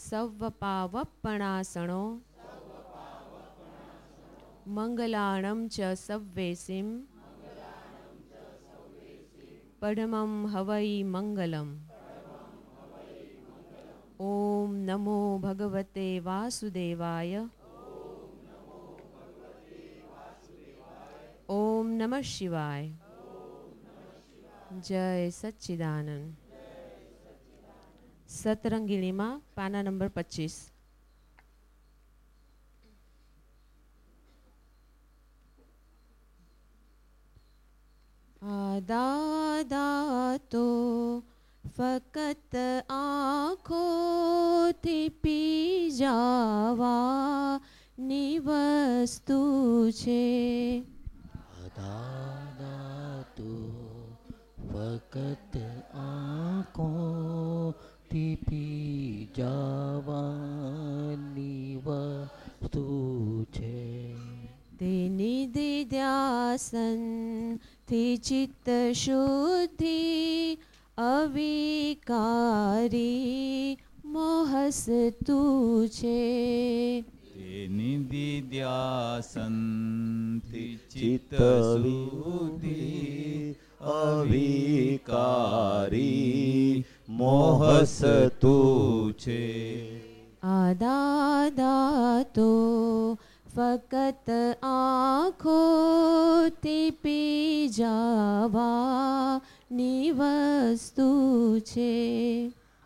સવ્વપાવપણાસણો મંગલાણમ ચ સવ્વેસિમ પડમં હવૈ મંગલમ. ઓમ નમો ભગવતે વાસુદેવાય. ઓમ નમઃ શિવાય. જય સચ્ચિદાનંદ. સતરંગીણીમાં પાના નંબર પચીસ દાદા તો ફકત આંખોથી પી જાવા ની વસ્તુ છે દાદા તો ફકત આંખો પી જવાની વસ્તુ છે. તેની દિધ્યાસનથી ચિત્ત શુદ્ધિ અવિકારી મોહસતું છે નિધિધ્યાસંતિ ચિત્ત ચિત્તશુદ્ધિ અવિકારી મોહસતું છે. આ દાદા તો ફકત આંખોથી પી જાવા ની વસ્તુ છે.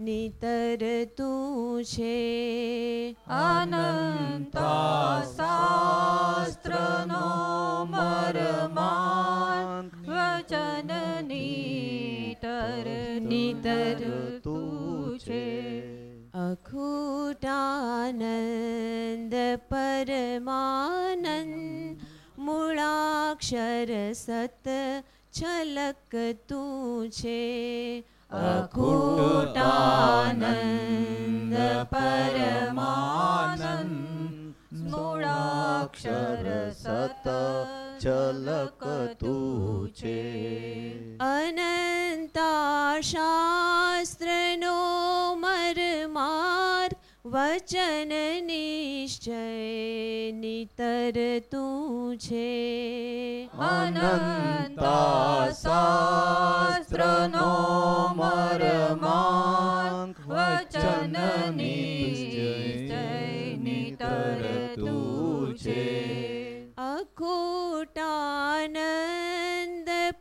નિતર તું છે અનંતા શાસ્ત્રનો મરમાન વચન નિતર નિતર તું છે અખૂટાનંદ પરમાનંદ મૂળાક્ષર સત છલક તું છે અખૂટાનંદ પરમાનંદ મૂળાક્ષર સત છલકતું છે અનંતા વચન નિશ્ચય નિતર તું છે અનંતા શાસ્ત્રનો મરમાન વચન નિશ્ચય નિતર તું છે અખૂટાનંદ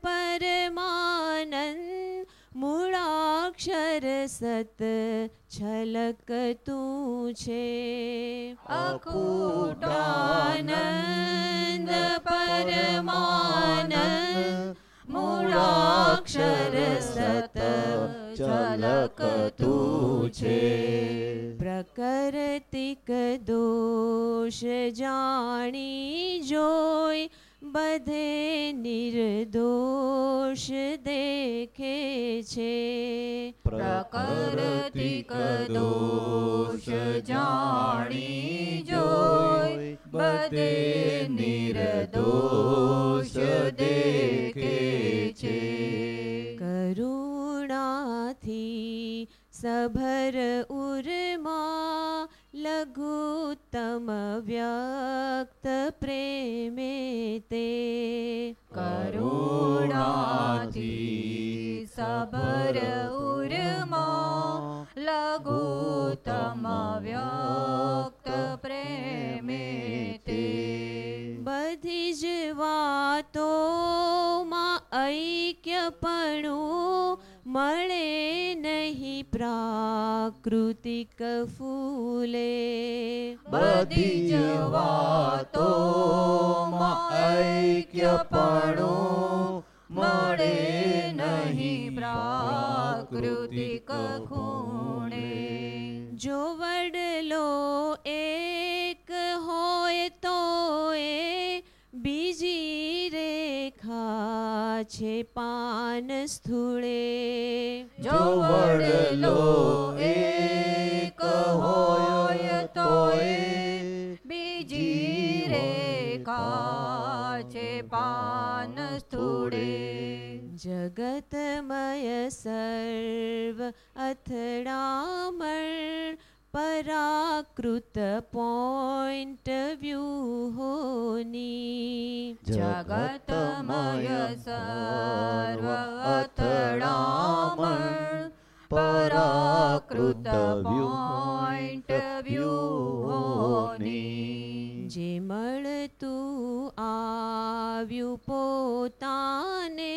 પરમાનંદ મૂળાક્ષર સત છલક તું છે. અકૂટાનંદ પરમાનંદ મૂળાક્ષર સત ઝલકતું છે. પ્રકૃતિક દોષ જાણી જોઈ બધે નિર્દોષ દેખે છે. પ્રકૃતિક દોષ જાણી જોઈ બધે નિર્દોષ દેખે છે. કરુણાથી સભર ઉર્મા લઘુત્તમ વ્યક્ત પ્રેમે તે કરુણાથી સબર ઉર્મા લઘુતમ વ્યક્ત પ્રેમે તે બધી જ વાતોમાં ઐક્યપણું મળે નહીં પ્રાકૃતિક ફૂલે. બધી જવાતો ઐક્યપણું મળે નહીં પ્રાકૃતિક ખૂણે જો વડલો એક છે પાન સ્થુળે. જો વડલો એક હોય તોય બીજી રેખા છે પાન સ્થુળે. જગતમય સર્વ અથડામણ પરાકૃત પોઈન્ટ વ્યૂહોની જગતમય સર્વ અથડામણ પરાકૃત પોઈન્ટ વ્યૂહોની જે મળતું આવ્યું પોતાને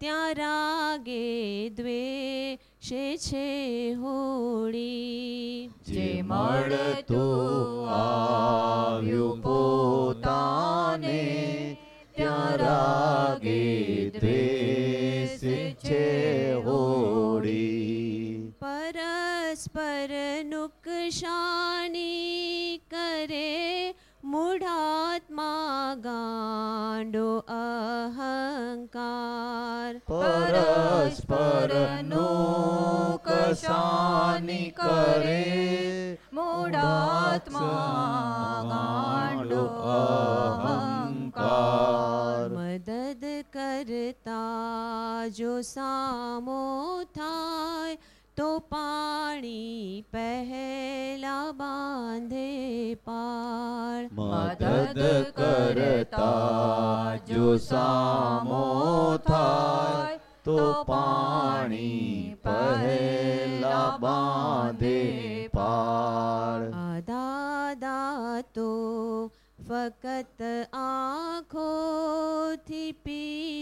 ત્યાં રાગે દ્વેષે છે હોળી. જે મળતું આવ્યું પોતાને ત્યાં રાગે દ્વેષ છે હોળી. પરસ્પર નુકસાની કરે મૂઢાત્મા ગાંડો અહંકાર પરસ્પર નુકસાની કરે મૂઢાત્મા ગાંડો અહંકાર મદદ કરતા જો સામો થાય તો પાણી પહેલા બાંધે પાળ મદદ કરતા જો સામો થાય તો પાણી પહેલા બાંધે પાળ દાદા તો ફકત આંખોથી પી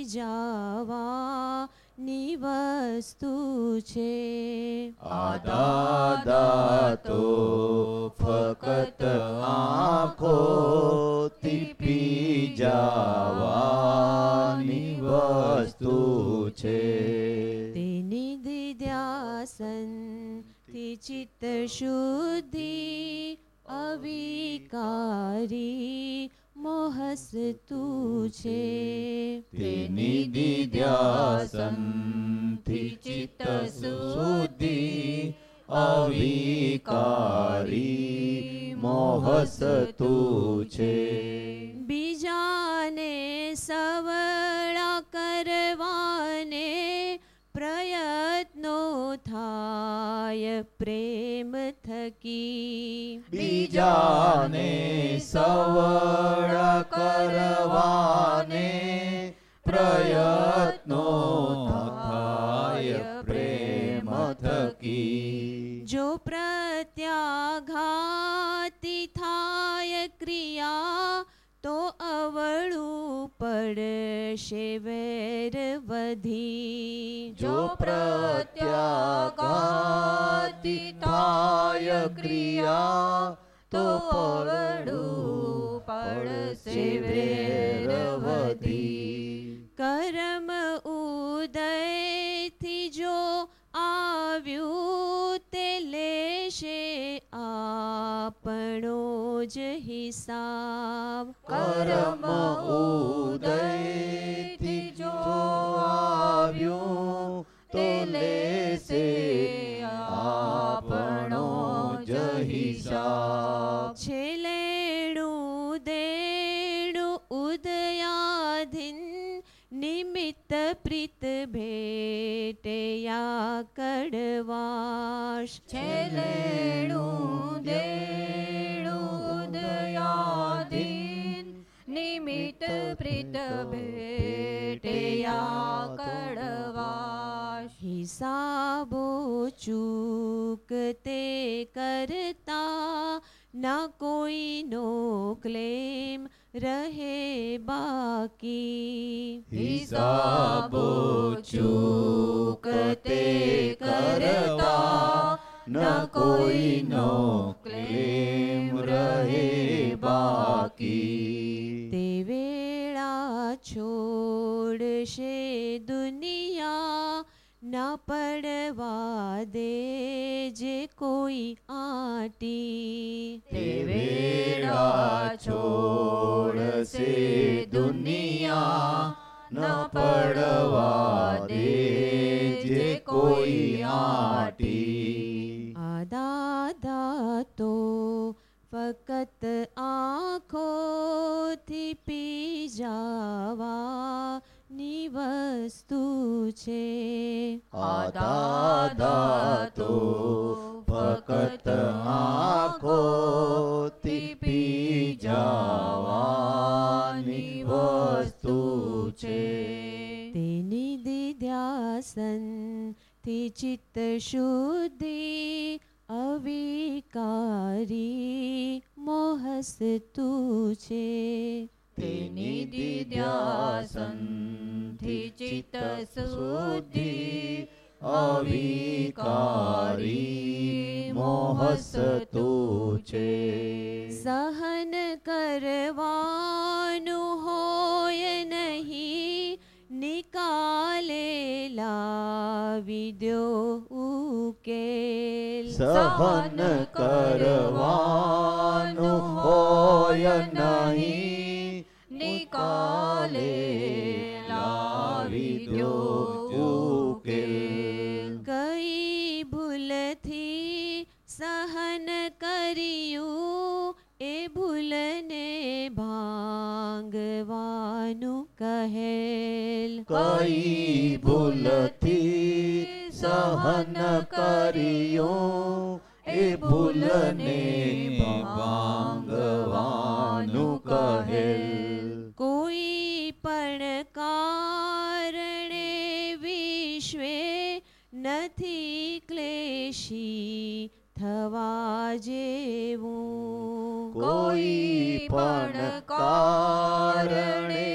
જવાની વસ્તુ છે. આ દાદા તો ફકત આંખોથી તીપી જવાની વસ્તુ છે. તે નિધિધ્યાસનથી ચિત્ત શુદ્ધિ અવિકારી મોહસતું છે. તેની દિધ્યાસનથી ચિત્ત શુદ્ધિ અવિકારી મોહસતું છે. બીજાને સવળા કરવાને પ્રયત્નો થાય પ્રેમ થકી. બીજાને સવળ પડશે વેર વધી જો પ્રત્યાઘાતી થાય ક્રિયા તો પડવું પડશે વેર વધી કર્મ આપણો જ હિસાબ. કર્મ ઉદયથી જો આવ્યું તે લેશે આપણો જ હિસાબ. છેલેણું નિમિત્ત પ્રીત ભેટયા કડવાશ છેલેણું દેણું દયાધીન નિમિત પ્રીત ભેટયા કડવાશ હિસાબો ચૂક તે કરતા ના કોઈનો ક્લેમ રહે બાકી હિસાબો ચૂકતે કરતા ન કોઈનો ક્લેમ રહે બાકી તે વેળા છોડશે દુનિયા ના પડવા દે જે કોઈ આટી. તે વેળા છોડશે દુનિયા ન પડવા દે જે કોઈ આટી. આદા તો ફકત આંખોથી પી જવાની વસ્તુ છે. આદા તો ફકત આંખોથી પી જવાની વસ્તુ છે. તેની દિધ્યાસનથી ચિત્ત શુદ્ધિ અવિકારી મોહસ્તુ છે. તેની દિદ્યાસનથી ચિત્ત શુદ્ધિ અવિકારી મોહસ્તુ છે સહન કરવાનું હોય નહીં નિકાલેલા વિદ્યો ઉકેલ સહન કરવાનું હોય નહીં નિકાલે ભાંગવાનું કહેલ. કઈ ભૂલથી સહન કર્યું? એ ભૂલને ભાંગવાનું કહેલ. કોઈ પણ કારણે વિશ્વે નથી ક્લેશી. થવા જેવું. કોઈ પણ કારણે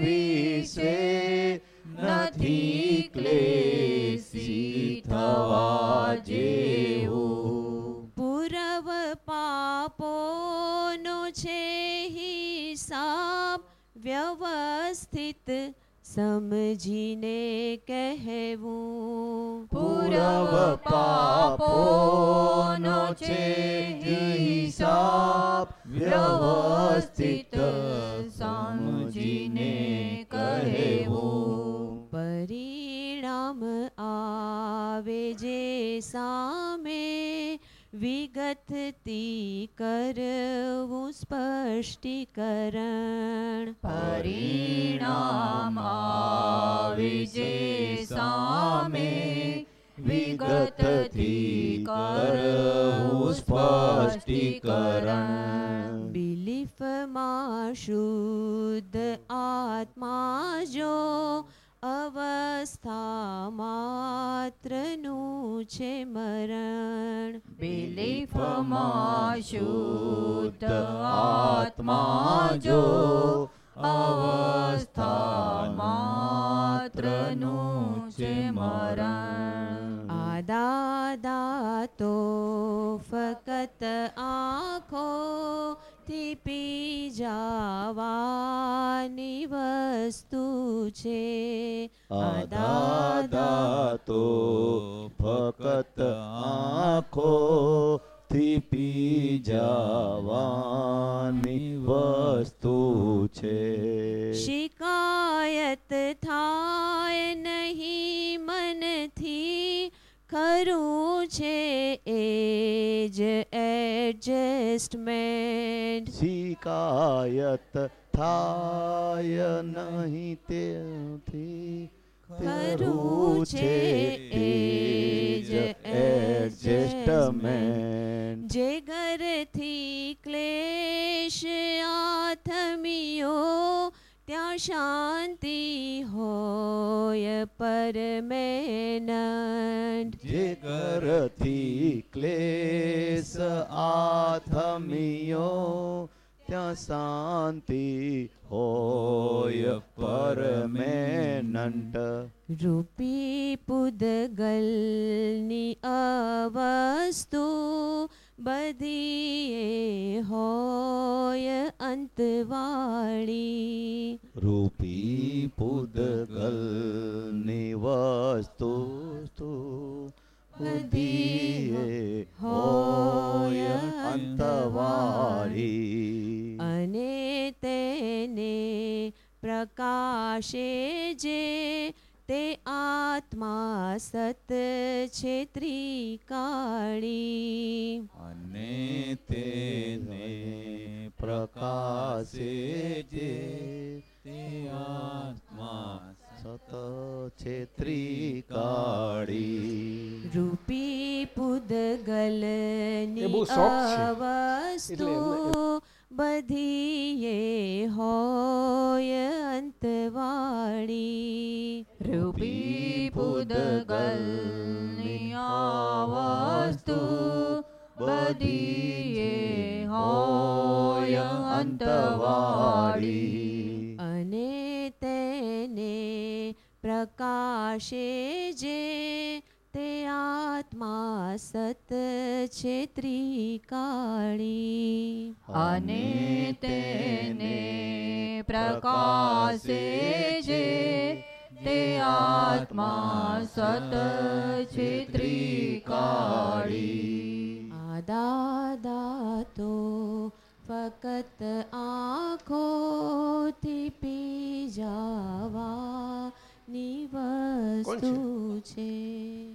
વિશે નથી ક્લેશી થવા જેવું. પૂરવ પાપોનો છે હિસાબ વ્યવસ્થિત સમજીને કહેવું. પૂરવ પાપોનો છે હિસાબ વ્યવસ્થિત સમજીને કહેવું. પરિણામ આવે જે સામે વિગતથી કરવું સ્પષ્ટીકરણ. પરિણામ વિજે સામે વિગતથી કરવું સ્પષ્ટીકરણ. બિલીફમાં શુદ્ધ આત્મા જો અવસ્થા માત્રનું છે મરણ. બિલીફમાં શુદ્ધ આત્મા જો અવસ્થા સત છે ત્રિકાળી રૂપી પુદગલની. અવસ્તુ બધીએ હોય અંતવાળી. રૂપી પુદગલની વસ્તુ બધીએ હોય અંતવાળી. તેને પ્રકાશે જે તે આત્મા સત છે ત્રિકાળી. અને તેને પ્રકાશે જે તે આત્મા સત છે ત્રિકાળી. આ દાદા તો ફકત આંખોથી પી જવાની વસ્તુ છે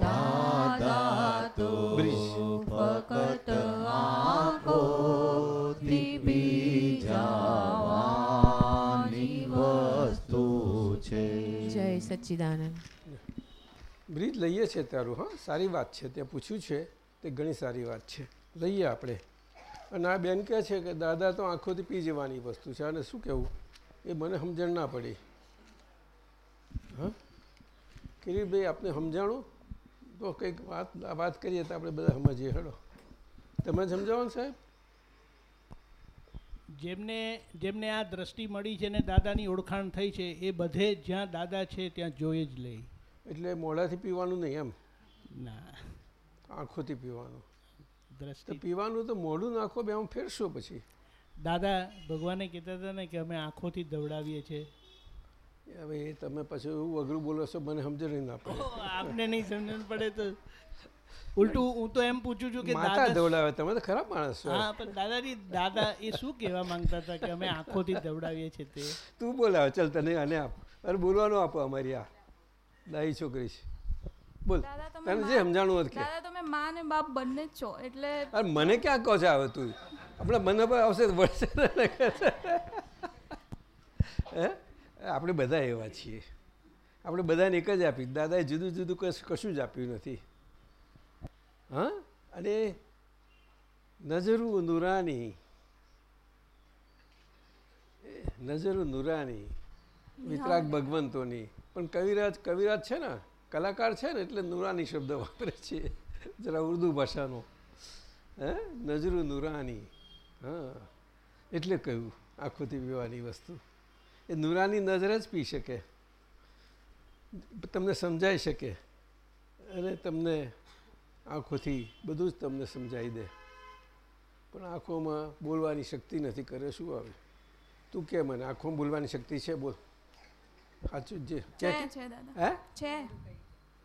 દાદા તો ફકત આંખોથી પી જવાની વસ્તુ છે જય સચ્ચિદાનંદ બ્રિજ લઈએ છીએ તારું હા. સારી વાત છે. તે પૂછ્યું છે. તે ઘણી સારી વાત છે. લઈએ આપણે. અને આ બેન કહે છે કે દાદા તો આંખોથી પી જવાની વસ્તુ છે. અને શું કહેવું? એ મને સમજણ ના પડી. હા? કિરીટભાઈ આપને સમજાણું? તો કંઈક વાત વાત કરીએ તો આપણે બધા સમજીએ. હેડો. તમે સમજાવો ને સાહેબ? જેમને જેમને આ દ્રષ્ટિ મળી છે ને દાદાની ઓળખાણ થઈ છે એ બધે જ્યાં દાદા છે ત્યાં જોઈ જ લે. એટલે મોઢાથી પીવાનું નહીં એમ? ના. આંખોથી પીવાનું. દ્રષ્ટિ. પીવાનું તો મોઢું નાખો બે આમ ફેરશો પછી. દાદા ભગવાને કહેતા હતા ને કે અમે આંખોથી દવડાવીએ છીએ હવે એ તમે પછી એવું અઘરું બોલો છો મને સમજણ ના પડે. આપને નહીં સમજણ પડે તો. ઉલટું હું તો એમ પૂછું છું કે દાદા દવડાવે તમે તો ખરાબ માણસ છો. હા પણ દાદાજી દાદા એ શું કહેવા માંગતા હતા કે અમે આંખોથી દવડાવીએ છીએ તે? તું બોલાવે ચાલ તને આને આપ. અરે બોલવાનું આપો અમારી આ. દાઈ છોકરી છે. બોલ. તને જે સમજાણું હોત કે દાદા તમે માં અને બાપ બંને જ છો એટલે અરે મને ક્યાં કહો છો આવે તું આપણે મને પર આવશે વળશે ને. હે? આપણે બધા એવા છીએ. આપણે બધાને એક જ આપી. દાદાએ જુદું જુદું કશ- કશું જ આપ્યું નથી. હા? અને નજરું નુરાની. નજરું નુરાની. વિતરાગ ભગવંતોની. પણ કવિરાજ કવિરાજ છે ને? કલાકાર છે ને એટલે નુરાની શબ્દ વાપરે છે. જરા ઉર્દુ ભાષાનો. હે? નજરુ નુરાની. હા. એટલે કહ્યું આંખોથી પીવાની વસ્તુ. એ નુરાની નજર જ પી શકે. તમને સમજાઈ શકે. અને તમને આંખોથી બધું જ તમને સમજાવી દે. પણ આંખોમાં બોલવાની શક્તિ નથી. કરે શું આવે? તું કે મને, આંખોમાં બોલવાની શક્તિ છે? બોલ.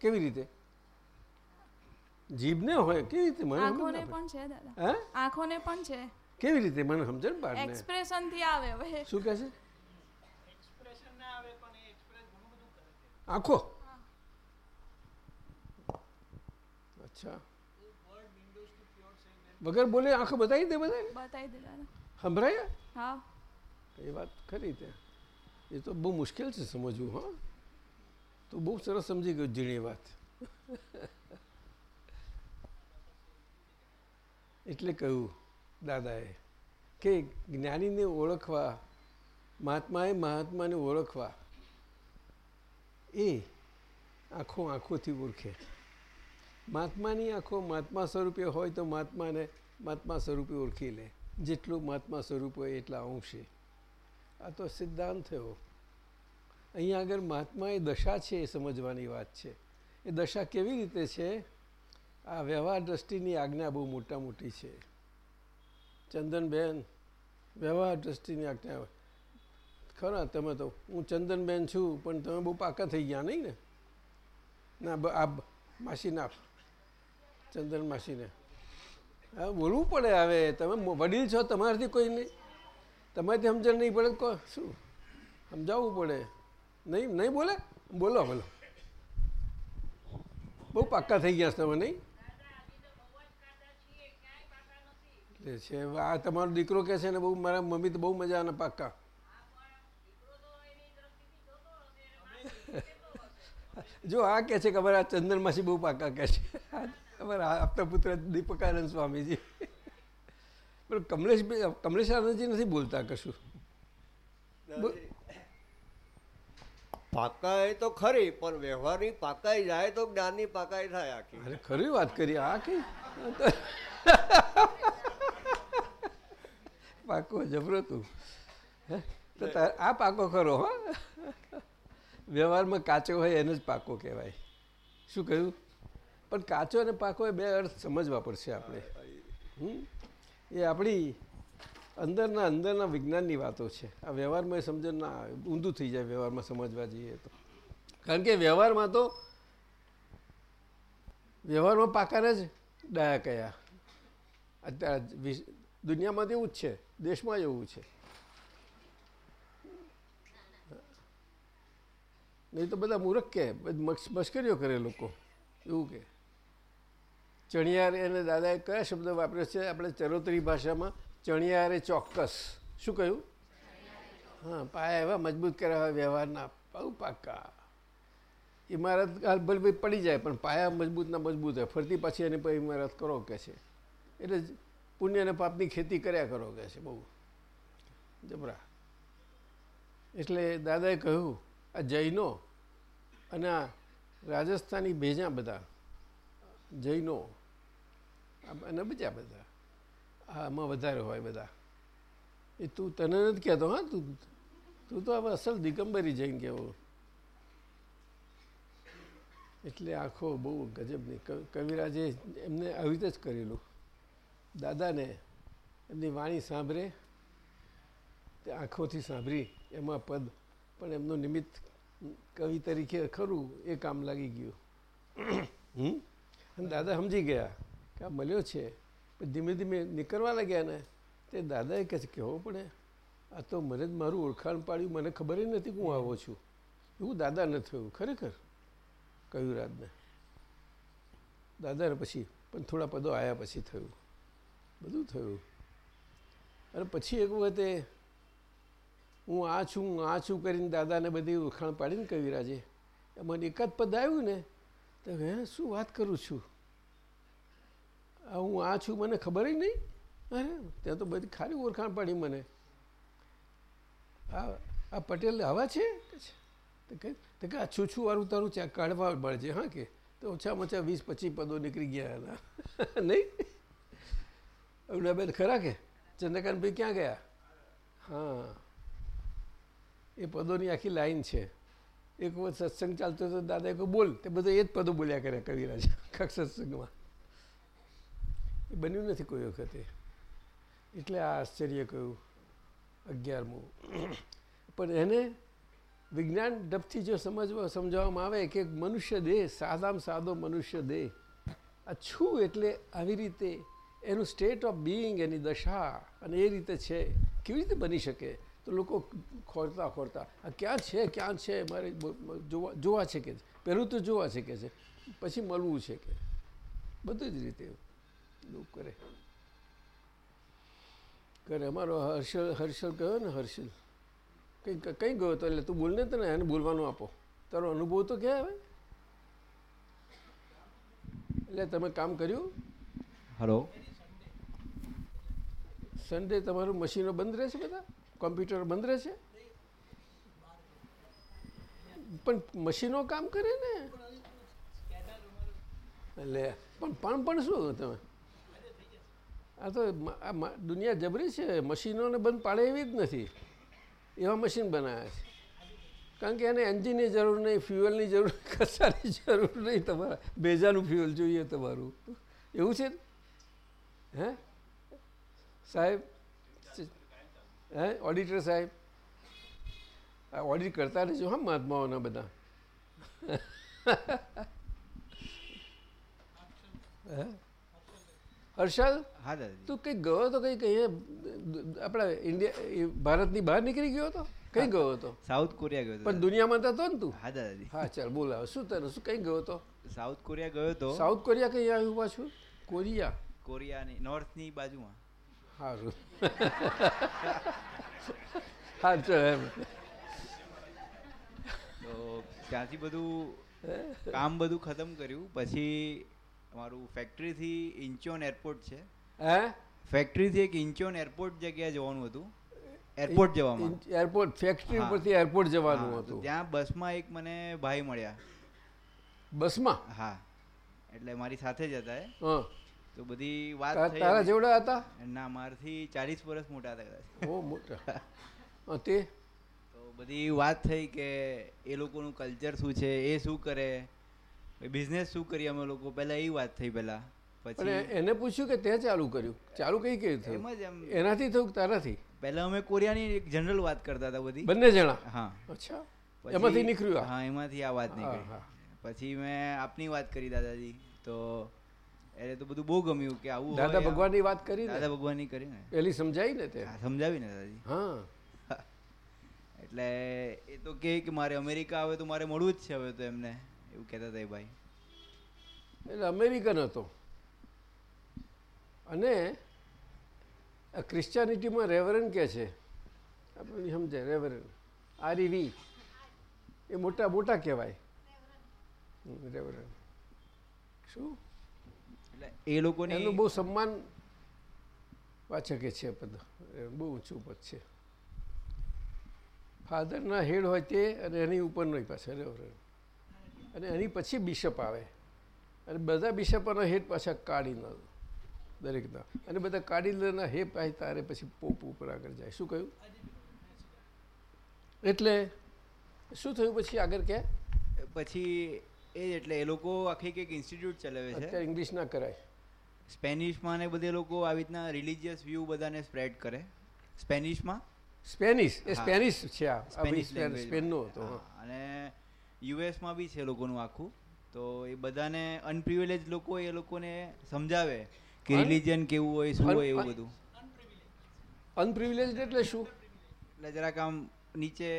કેવી રીતે? જીભને હોય કેવી રીતે? મને સમજ આંખોને ના પણ છે દાદા. પડે. હે? આંખોને પણ છે. કેવી રીતે? મને સમજણ પાડ ને એક્સપ્રેશનથી આવે હવે. શું કહે છે? આંખો. અચ્છા. વગર બોલે આંખો બતાવી દે બધા બતાવી દે દાદા. સંભળાય? હા. એ વાત ખરી તે. એ તો બહુ મુશ્કેલ છે સમજવું, હા. તો બહુ સરસ સમજી ગયો ઝીણી વાત. એટલે કહ્યું દાદાએ કે જ્ઞાનીને ઓળખવા, મહાત્માએ મહાત્માને ઓળખવા, એ આંખો આંખોથી ઓળખે. મહાત્માની આંખો મહાત્મા સ્વરૂપે હોય તો મહાત્માને મહાત્મા સ્વરૂપે ઓળખી લે. જેટલું મહાત્મા સ્વરૂપ હોય એટલા અંશે. આ તો સિદ્ધાંત થયો અહીંયા આગળ મહાત્મા એ દશા છે એ સમજવાની વાત છે. એ દશા કેવી રીતે છે? આ વ્યવહાર દ્રષ્ટિની આજ્ઞા બહુ મોટા મોટી છે. ચંદનબેન, વ્યવહાર દ્રષ્ટિની આજ્ઞા ખરા, તમે તો, હું ચંદનબેન છું, પણ તમે બહુ પાકા થઈ ગયા નહીં ને? ના આ માસીના ચંદન માસીને. હા, બોલવું પડે હવે. તમે વડીલ છો, તમારાથી કોઈ નહીં. તમારાથી સમજણ નહીં પડે કો- શું? સમજાવવું પડે. નહીં નહીં બોલે? બોલો બોલો. બહુ પાક્કા થઈ ગયા છે તમે, નહીં? છે આ તમારો દીકરો કહે છે ને, બહુ મારા મમ્મી તો બહુ મજા અને પાક્કા. જો આ કહે છે ખબર આ ચંદનમાસી બહુ પાક્કા કહે છે. ખબર આપતા પુત્ર દીપકાનંદ સ્વામીજી. પણ કમલેશ કમલેશ આનંદજી નથી બોલતા કશું. પાકાય તો ખરી પણ વ્યવહારની પાકાઈ જાય તો જ્ઞાનની પાકાઈ થાય આખી. અરે ખરી વાત કરી આ કઈ? પાકો જબરો તું. હે? તો આ પાકો ખરો હો. વ્યવહારમાં કાચો હોય એને જ પાકો કહેવાય. શું કહ્યું? પણ કાચો અને પાકો એ બે અર્થ સમજવા પડશે આપણે. હમ? એ આપણી અંદરના અંદરના વિજ્ઞાનની વાતો છે. આ વ્યવહારમાં સમજણ ના. ઊંધું થઈ જાય વ્યવહારમાં સમજવા જઈએ તો. કારણ કે વ્યવહારમાં તો, વ્યવહારમાં પાકાને જ ડાયા કયા. અત્યારે દુનિયામાં એવું જ છે. દેશમાં એવું છે. નહીં તો બધા મૂરખ કે મશ્કરીઓ કરે લોકો. એવું કે. ચણિયાર એને દાદાએ કયા શબ્દ વાપર્યો છે? આપણે ચરોતરી ભાષામાં ચણિયારે ચોક્કસ. શું કહ્યું? હા, પાયા એવા મજબૂત હોય વ્યવહારના. બહુ પાકા ઇમારત ભલે પડી જાય, પણ પાયા મજબૂતના મજબૂત હોય. ફરતી પાછી એને પર ઇમારત કરો કે છે? એટલે પુણ્ય અને પાપની ખેતી કર્યા કરો કે છે? બહુ. જબરા. એટલે દાદાએ કહ્યું, આ જૈનો અને આ રાજસ્થાની ભેજા બધા, જૈનો અને બીજા બધા. આમાં વધારે હોય બધા. એ તું તને નથી કહેતો, હા, તું તું તો હવે અસલ દિગંબરી જઈને કહેવો એટલે આખો બહુ ગજબની કવિરાજે એમને આવી રીતે જ કરેલું. દાદાને એમની વાણી સાંભળે, તે આંખોથી સાંભળી એમાં પદ, પણ એમનું નિમિત્ત કવિ તરીકે ખરું, એ કામ લાગી ગયું. હમ? અને દાદા સમજી ગયા. કે મળ્યો છે. ધીમે ધીમે નીકળવા લાગ્યા ને, તે દાદાએ કહે છે કહેવો પડે આ તો મને જ મારું ઓળખાણ પાડ્યું, મને ખબર નથી કે હું આવો છું. એવું દાદાને થયું ખરેખર? કહ્યું રાજને. દાદાને પછી, પણ થોડા પદો આવ્યા પછી થયું. બધું થયું. અને પછી એક વખતે હું આ છું આ છું કરીને દાદાને બધી ઓળખાણ પાડીને કવિરાજે મને એકાદ પદ આવ્યું ને? તો હે, શું વાત કરું છું? હું આ છું, મને ખબર જ નહીં. અરે, ત્યાં તો બધી ખાલી ઓળખાણ પાડી મને. આ આ પટેલ આવા છે? તો કે તો કે આ છું છું વાળું તારું ચા કાઢવા મળજે, હા કે? તો ઓછામાં ઓછા વીસ પચીસ પદો નીકળી ગયા એના. નહીં? અરુણાબેન ખરા કે? ચંદ્રકાંતભાઈ ક્યાં ગયા? હા. એ પદોની આખી લાઈન છે. એક વખત સત્સંગ ચાલતો હતો દાદા કહ્યું, બોલ. તે બધા એ જ પદો બોલ્યા કર્યા, કવિરાજ. કક્ષ સત્સંગમાં. એ બન્યું નથી કોઈ વખતે. એટલે આ આશ્ચર્ય કહ્યું અગિયારમું. પણ એને વિજ્ઞાન ડબથી જો સમજવા સમજાવવામાં આવે કે મનુષ્ય દેહ, સાદામાં સાદો મનુષ્ય દેહ અછું એટલે આવી રીતે એનું સ્ટેટ ઓફ બિઈંગ એની દશા અને એ રીતે છે, કેવી રીતે બની શકે? તો લોકો ખોરતા ખોરતા, આ ક્યાં છે ક્યાં છે? મારે જોવા જોવા છે કે પહેલું તો જોવા છે કે છે, પછી મળવું છે કે બધું જ રીતે. લોકો કરે. કરે. અમારો હર્ષલ હર્ષલ ગયો ને હર્ષલ? કંઈ કંઈ ગયો તો એટલે તું બોલને તને એને બોલવાનું આપો. તારો અનુભવ તો ક્યાં આવે? એટલે તમે કામ કર્યું? હલો સન્ડે તમારું મશીનો બંધ રહેશે બધા? કોમ્પ્યુટર બંધ રહેશે? પણ મશીનો કામ કરે ને? એટલે પણ પણ પણ શું તમે? આ તો દુનિયા જબરી છે. મશીનોને બંધ પાડે એવી જ નથી. એવા મશીન બનાવ્યા છે. કારણ કે એને એન્જિનની જરૂર નહીં, ફ્યુઅલની જરૂર કશાની જરૂર નહીં તમારા. ભેજાનું ફ્યુઅલ જોઈએ તમારું. એવું છે? હે? સાહેબ, હે? ઓડિટર સાહેબ? આ ઓડિટ કરતા રહેજો હા મહાત્માઓના બધા. હે? હર્ષલ હા દાદા તું કંઈક ગયો તો કંઈક અહીંયા આપણા ઇન્ડિયા ભારતની બહાર નીકળી ગયો હતો? કઈ ગયો હતો? સાઉથ કોરિયા ગયો પણ દુનિયામાં તો હતો ને તું? હા દાદાજી. હા ચાલ બોલાવ શું તને શું કઈ ગયો હતો? સાઉથ કોરિયા ગયો હતો. સાઉથ કોરિયા કઈ આવ્યું પાછું? કોરિયા. કોરિયાની નોર્થની બાજુમાં. સારું હા ચાલ એમ. તો ત્યાંથી બધું કામ બધું ખતમ કર્યું. પછી અમારું ફેક્ટરીથી ઇન્ચોન એરપોર્ટ છે. હે? ફેક્ટરીથી એક ઇન્ચોન એરપોર્ટ જગ્યાએ જવાનું હતું. એરપોર્ટ જવામાં. એરપોર્ટ ફેક્ટરી પરથી એરપોર્ટ જવાનું હતું. ત્યાં બસમાં એક મને ભાઈ મળ્યા. બસમાં? હા. એટલે મારી સાથે જ હતા એ. તો બધી વાત તારા જેવડા હતા? ના મારથી ચાલીસ વર્ષ મોટા હતા. બહુ મોટા. તે? તો બધી વાત થઈ કે એ લોકોનું કલ્ચર શું છે એ શું કરે? બિઝનેસ શું કરીએ અમે લોકો? પહેલાં એ વાત થઈ પહેલાં. પછી એને પૂછ્યું કે તે ચાલુ કર્યું. ચાલુ કઈ કઈ થયું? એમ જ એમ. એનાથી થયું તારાથી? પહેલાં અમે કોરિયાની એક જનરલ વાત કરતા હતા બધી. બંને જણા? હા. અચ્છા. એમાંથી નીકળ્યું હા એમાંથી આ વાત નીકળી. પછી મેં આપની વાત કરી દાદાજી. તો એટલે તો બધું બહુ ગમ્યું કે આવું દાદા ભગવાનની વાત કરી દાદા ભગવાનની કરી ને. પેલી સમજાવી ને તે? સમજાવી ને દાદાજી. હા. એટલે એ તો કે મારે અમેરિકા આવે તો મારે મળવું જ છે હવે તો એમને. એવું કહેતા હતા એ ભાઈ. એટલે અમેરિકન હતો. અને ક્રિશ્ચિયાનિટીમાં રેવરન કે છે. આપણે સમજે રેવરન આરઈવી એ મોટા મોટા કહેવાય. રેવરન શું? એટલે એ લોકોને એનું બહુ સન્માન પાછળ કે છે પદ બહુ ઊંચું પદ છે. ફાધરના હેડ હોય તે અને એની ઉપરનો પાછળ રેવરન અને એની પછી બિશપ આવે. અને બધા બિશપોના હેડ પાછા કાર્ડિનલ દરેકના. અને બધા કાર્ડિનલના હે પાસે તારે પછી પોપ ઉપર આગળ જાય. શું કહ્યું? એટલે શું થયું પછી આગળ કે? પછી એ એટલે એ લોકો આખી કંઈક ઇન્સ્ટિટ્યૂટ ચલાવે છે. અત્યારે ઇંગ્લિશ ના કરાય. સ્પેનિશમાં ને બધે લોકો આવી રીતના રિલિજિયસ વ્યૂ બધાને સ્પ્રેડ કરે. સ્પેનિશમાં સ્પેનિશ એ સ્પેનિશ છે આ. સ્પેનિશ સ્પેનનો હતો અને યુએસમાં બી છે લોકોનું આખું. તો એ બધાને અનપ્રિવિલેજ લોકો એ લોકોને સમજાવે કે રિલિજન કેવું હોય શું હોય એવું બધું. અનપ્રિવિલેજ એટલે શું? એટલે જરાક આમ નીચે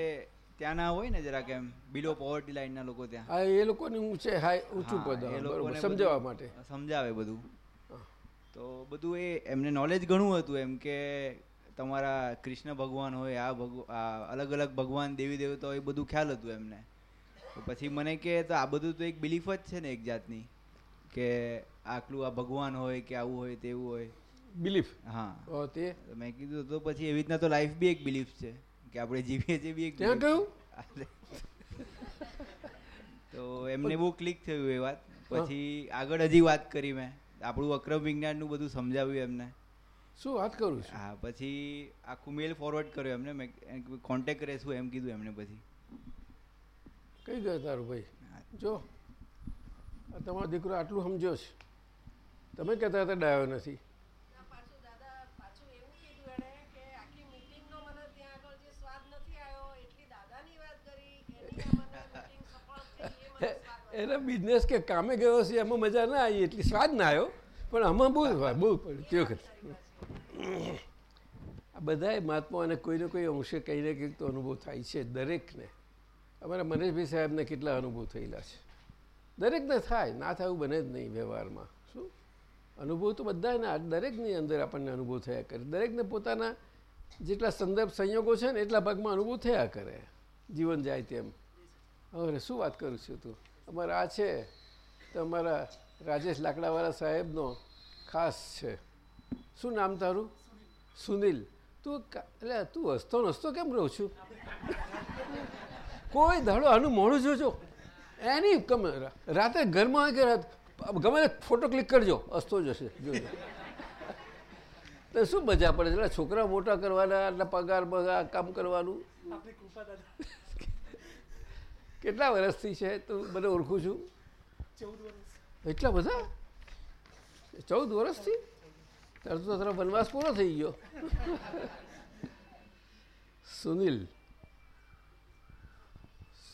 ત્યાંના હોય ને જરાક એમ બિલો પોવર્ટી લાઈનના લોકો ત્યાં. હા એ લોકોની ઊંચે હાઈ ઊંચું પદ સમજાવવા માટે. સમજાવે બધું. તો બધું એ એમને નોલેજ ઘણું હતું એમ કે તમારા કૃષ્ણ ભગવાન હોય આ ભગવ અલગ અલગ ભગવાન દેવી દેવતા હોય એ બધું ખ્યાલ હતું એમને. પછી મને કે તો આ બધું તો એક બિલીફ જ છે ને એક જાતની કે આટલું આ ભગવાન હોય કે આવું હોય તેવું હોય. બિલીફ હા. તે? મેં કીધું તો પછી એવી રીતના તો લાઈફ બી એક બિલીફ છે કે આપણે જીવીએ છીએ બી એક કહ્યું તો એમને બહુ ક્લિક થયું એ વાત. પછી આગળ હજી વાત કરી મેં. આપણું અક્રમ વિજ્ઞાનનું બધું સમજાવ્યું એમને. શું વાત કરું છું? હા પછી આખું મેલ ફોરવર્ડ કર્યો એમને. મેં કોન્ટેક્ટ રહેશું એમ કીધું એમને પછી. કઈ ગયો તારું ભાઈ. જો તમારો દીકરો આટલું સમજ્યો છે. તમે કહેતા હતા ડાયો નથી. એને બિઝનેસ કે કામે ગયો છે એમાં મજા ના આવી એટલી સ્વાદ ના આવ્યો. પણ આમાં બહુ બહુ પડ્યું વખત આ બધાય મહાત્માઓને કોઈને કોઈ અંશે કંઈ ને કંઈક તો અનુભવ થાય છે દરેકને. અમારા મનીષભાઈ સાહેબને કેટલા અનુભવ થયેલા છે. દરેકને થાય ના થવું બને જ નહીં વ્યવહારમાં. શું? અનુભવ તો બધાના દરેકની અંદર આપણને અનુભવ થયા કરે. દરેકને પોતાના જેટલા સંદર્ભ સંયોગો છે ને એટલા ભાગમાં અનુભવ થયા કરે. જીવન જાય તેમ. હવે શું વાત કરું છું તું? અમારા આ છે. તો અમારા રાજેશ લાકડાવાળા સાહેબનો ખાસ છે. શું નામ તારું? સુનિલ. તું એટલે તું હસતો નસતો કેમ રહું છું? કોઈ દાડો આનું મોડું જોજો. એની રાતે ઘરમાં કે ગમે ફોટો ક્લિક કરજો હસતો જશે જોજો. તો શું મજા પડે છે? છોકરા મોટા કરવાના આટલા પગાર બગાર કામ કરવાનું. કેટલા વર્ષથી છે તું? મને ઓળખું છું. એટલા બધા? ચૌદ વર્ષથી તારે તો તારો વનવાસ પૂરો થઈ ગયો. સુનિલ.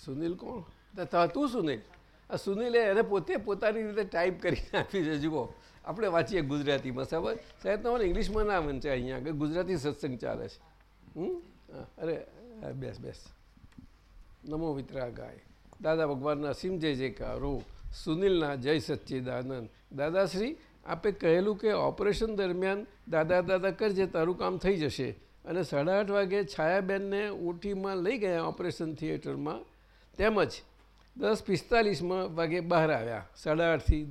સુનિલ કોણ? તા- સુનિલ? આ સુનિલે એને પોતે પોતાની રીતે ટાઈપ કરીને આપી છે, જુઓ. આપણે વાંચીએ ગુજરાતીમાં સાહેબ સાહેબ, તમારે ઇંગ્લિશમાં ના વંચે અહીંયા આગળ. ગુજરાતી સત્સંગ ચાલે છે. હમ? અરે બેસ બેસ. નમો વિતરાગાય દાદા ભગવાનના અસીમ જય જયકારો. સુનિલના જય સચ્ચિદાનંદ. દાદાશ્રી, આપે કહેલું કે ઓપરેશન દરમિયાન દાદા દાદા કરજે, તારું કામ થઈ જશે. અને સાડા આઠ વાગે છાયાબેનને ઓટીમાં લઈ ગયા ઓપરેશન થિયેટરમાં. તેમજ દસ પિસ્તાલીસમાં વાગે બહાર આવ્યા. સાડા આઠથી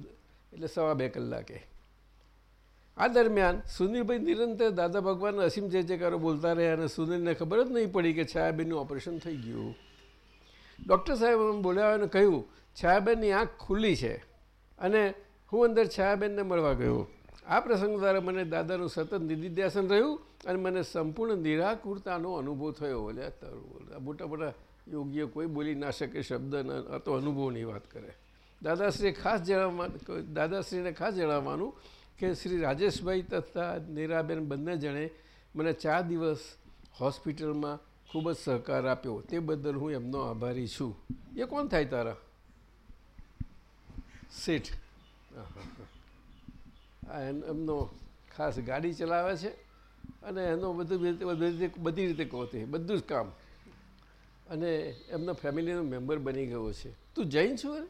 એટલે સવા બે કલાકે. આ દરમિયાન સુનિલભાઈ નિરંતર દાદા ભગવાનના અસીમ જય જયકારો બોલતા રહ્યા અને સુનિલને ખબર જ નહીં પડી કે છાયાબેનનું ઓપરેશન થઈ ગયું. ડૉક્ટર સાહેબ બોલાવ્યા અને કહ્યું, છાયાબેનની આંખ ખુલ્લી છે અને હું અંદર છાયાબેનને મળવા ગયો. આ પ્રસંગ દ્વારા મને દાદાનું સતત નિધિધ્યાસન રહ્યું અને મને સંપૂર્ણ નિરાકુરતાનો અનુભવ થયો. એટલે મોટા મોટા યોગીઓ કોઈ બોલી ના શકે શબ્દ તો અનુભવની વાત કરે. દાદાશ્રીએ ખાસ જણાવવા, દાદાશ્રીને ખાસ જણાવવાનું કે શ્રી રાજેશભાઈ તથા નીરાબેન બંને જણે મને ચાર દિવસ હોસ્પિટલમાં ખૂબ જ સહકાર આપ્યો. તે બદલ હું એમનો આભારી છું. એ કોણ થાય તારા? સેઠ એમનો ખાસ ગાડી ચલાવે છે અને એનો બધું બધી રીતે બધી રીતે કહો તે, બધું જ કામ. અને એમના ફેમિલીનો મેમ્બર બની ગયો છે. તું જૈન છું?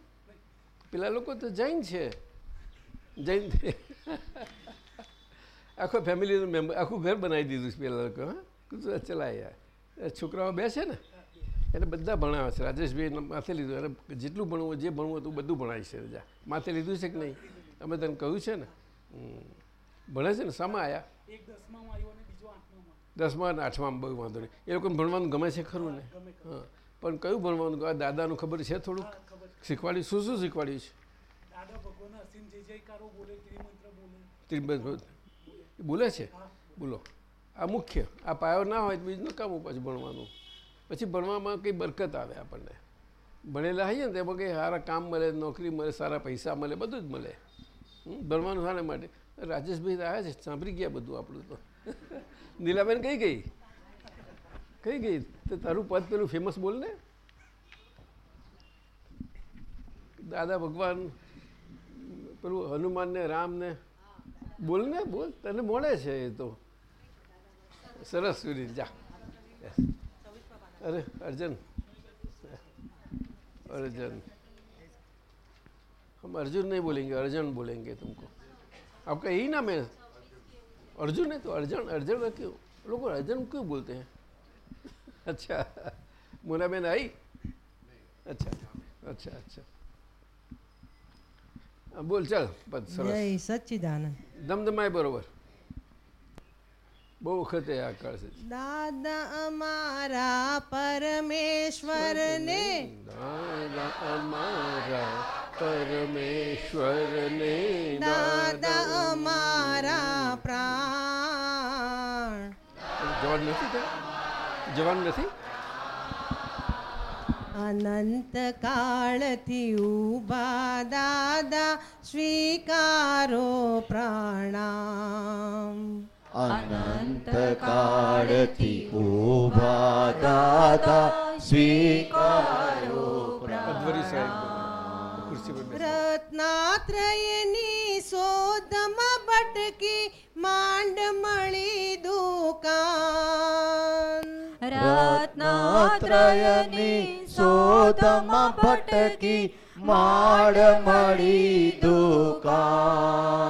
પેલા લોકો તો જૈન છે. જૈન આખો ફેમિલીનું મેમ્બર, આખું ઘર બનાવી દીધું છે પેલા લોકો, હા? ચલાય છોકરાઓ બેસે ને, એને બધા ભણાવે છે. રાજેશભાઈ માથે લીધું અને જેટલું ભણવું જે ભણવું હતું બધું ભણાય છે રજા માથે લીધું છે કે નહીં? અમે તને કહ્યું છે ને. ભણે છે ને શામાં આવ્યા દસમા અને આઠમામાં બહુ વાંધો નહીં. એ લોકોને ભણવાનું ગમે છે ખરું ને? હા પણ કયું ભણવાનું? આ દાદાનું ખબર છે થોડુંક? શીખવાડ્યું? શું શું શીખવાડ્યું છે? બોલે છે? બોલો. આ મુખ્ય. આ પાયો ના હોય તો બીજું કામ પછી ભણવાનું. પછી ભણવામાં કંઈ બરકત આવે આપણને. ભણેલા હઈએ ને તેમાં કંઈ સારા કામ મળે નોકરી મળે સારા પૈસા મળે બધું જ મળે. ભણવાનું હાને માટે. રાજેશભાઈ આવ્યા છે સાંભળી ગયા બધું આપણું તો. નીલાબેન કઈ ગઈ કઈ ગઈ તો તારું પદ પેલું ફેમસ બોલ ને દાદા ભગવાન પેલું હનુમાનને રામને બોલ ને બોલ તને મળે છે એ તો સરસ સુનિલ જા અરે अर्जुन अर्जुन हम अर्जुन नहीं बोलेंगे अर्जुन बोलेंगे तुमको आपका यही नाम है अर्जुन है तो अर्जन अर्जन क्यों लोग अर्जन क्यों बोलते हैं अच्छा मोना बहन आई अच्छा अच्छा अच्छा बोल चल जय सच्चिदानंद दमदमाय बरोबर બહુ વખતે આ છે. દાદા અમારા પરમેશ્વરને. દાદા અમારા પરમેશ્વરને દાદા અમારા પ્રાણ. જવાન નથી જવાન નથી? અનંત કાળથી ઊભા દાદા સ્વીકારો પ્રણામ. અનંત કાળથી ઊભા દાદા સ્વીકારો રત્નાત્રયની શોધમાં ભટકી માંડ મળી દુકાન રત્નાત્રયની શોધમાં ભટકી માડ મળી દુકાન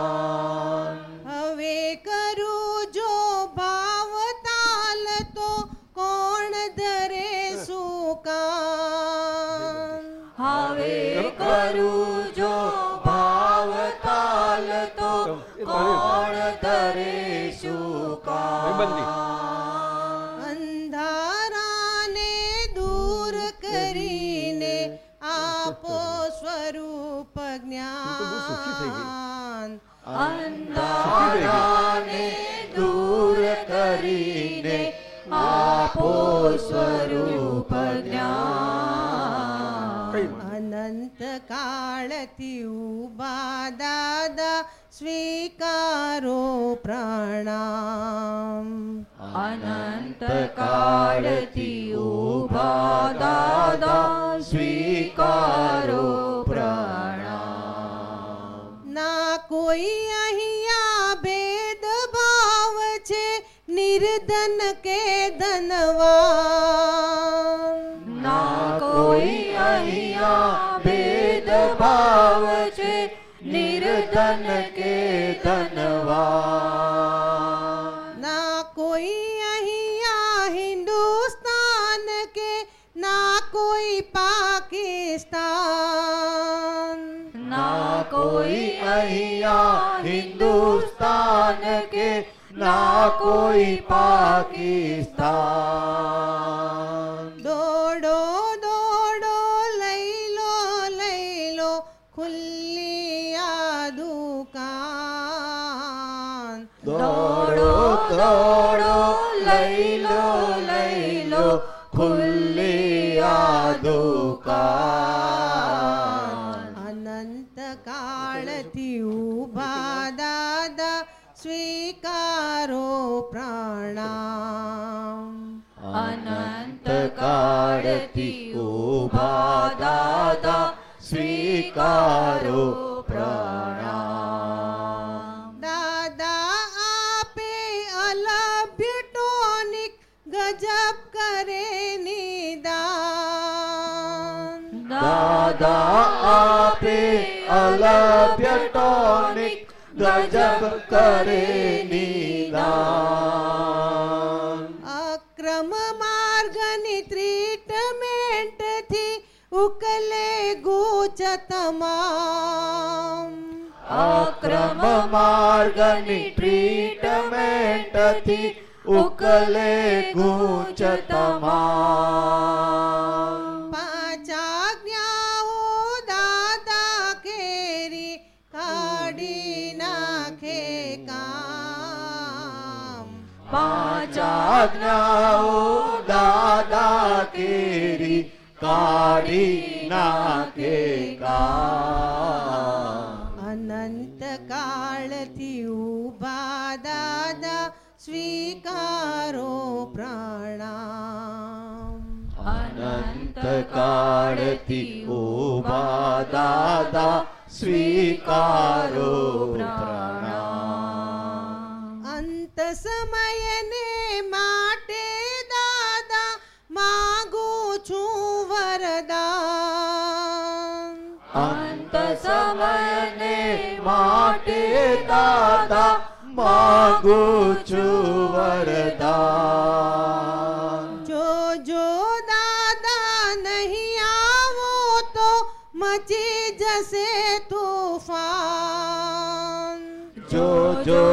ભાઈબંધી. અંધારાને દૂર કરીને આપો સ્વરૂપ. જ્ઞાન અંધારાને દૂર કરીને આપો સ્વરૂપ સ્વીકારો પ્રણામ અનંતકાળથી ઊભા દાદા સ્વીકારો પ્રણામ ના કોઈ અહીંયા ભેદભાવ છે નિર્ધન કે ધનવા ના કોઈ અહીંયા ભેદ ભાવ છે નિર્ધન કે ધનવા ના કોઈ અહીંયા હિન્દુસ્તાન કે ના કોઈ પાકિસ્તાન ના કોઈ અહીંયા હિન્દુસ્તાન કે ના કોઈ પાકિસ્તાન કાળથી ઊભા દાદા સ્વીકારો પ્રણામ દાદા આપે અલભ્ય ટોનિક ગજબ કરે નિદાન દાદા આપે અલભ્ય ટોનિક ગજબ કરે નિદાન ગોચ તમામ અક્રમ માર્ગની ટ્રીટમેન્ટથી ઉકલે ગૂંચ તમામ પાંચ આજ્ઞાઓ દાદા કેરી કાઢી નાખે કામ પાંચ આજ્ઞાઓ દાદા કેરી કાઢી નાખે કા અનંત કાળથી ઊભા દાદા સ્વીકારો પ્રણામ અનંત કાળથી ઊભા દાદા સ્વીકારો પ્રણામ અંત સમયને માટે દાદા માગુ છું વરદાન. જો જો દાદા નહીં આવો તો મચી જશે તૂફાન. જો જો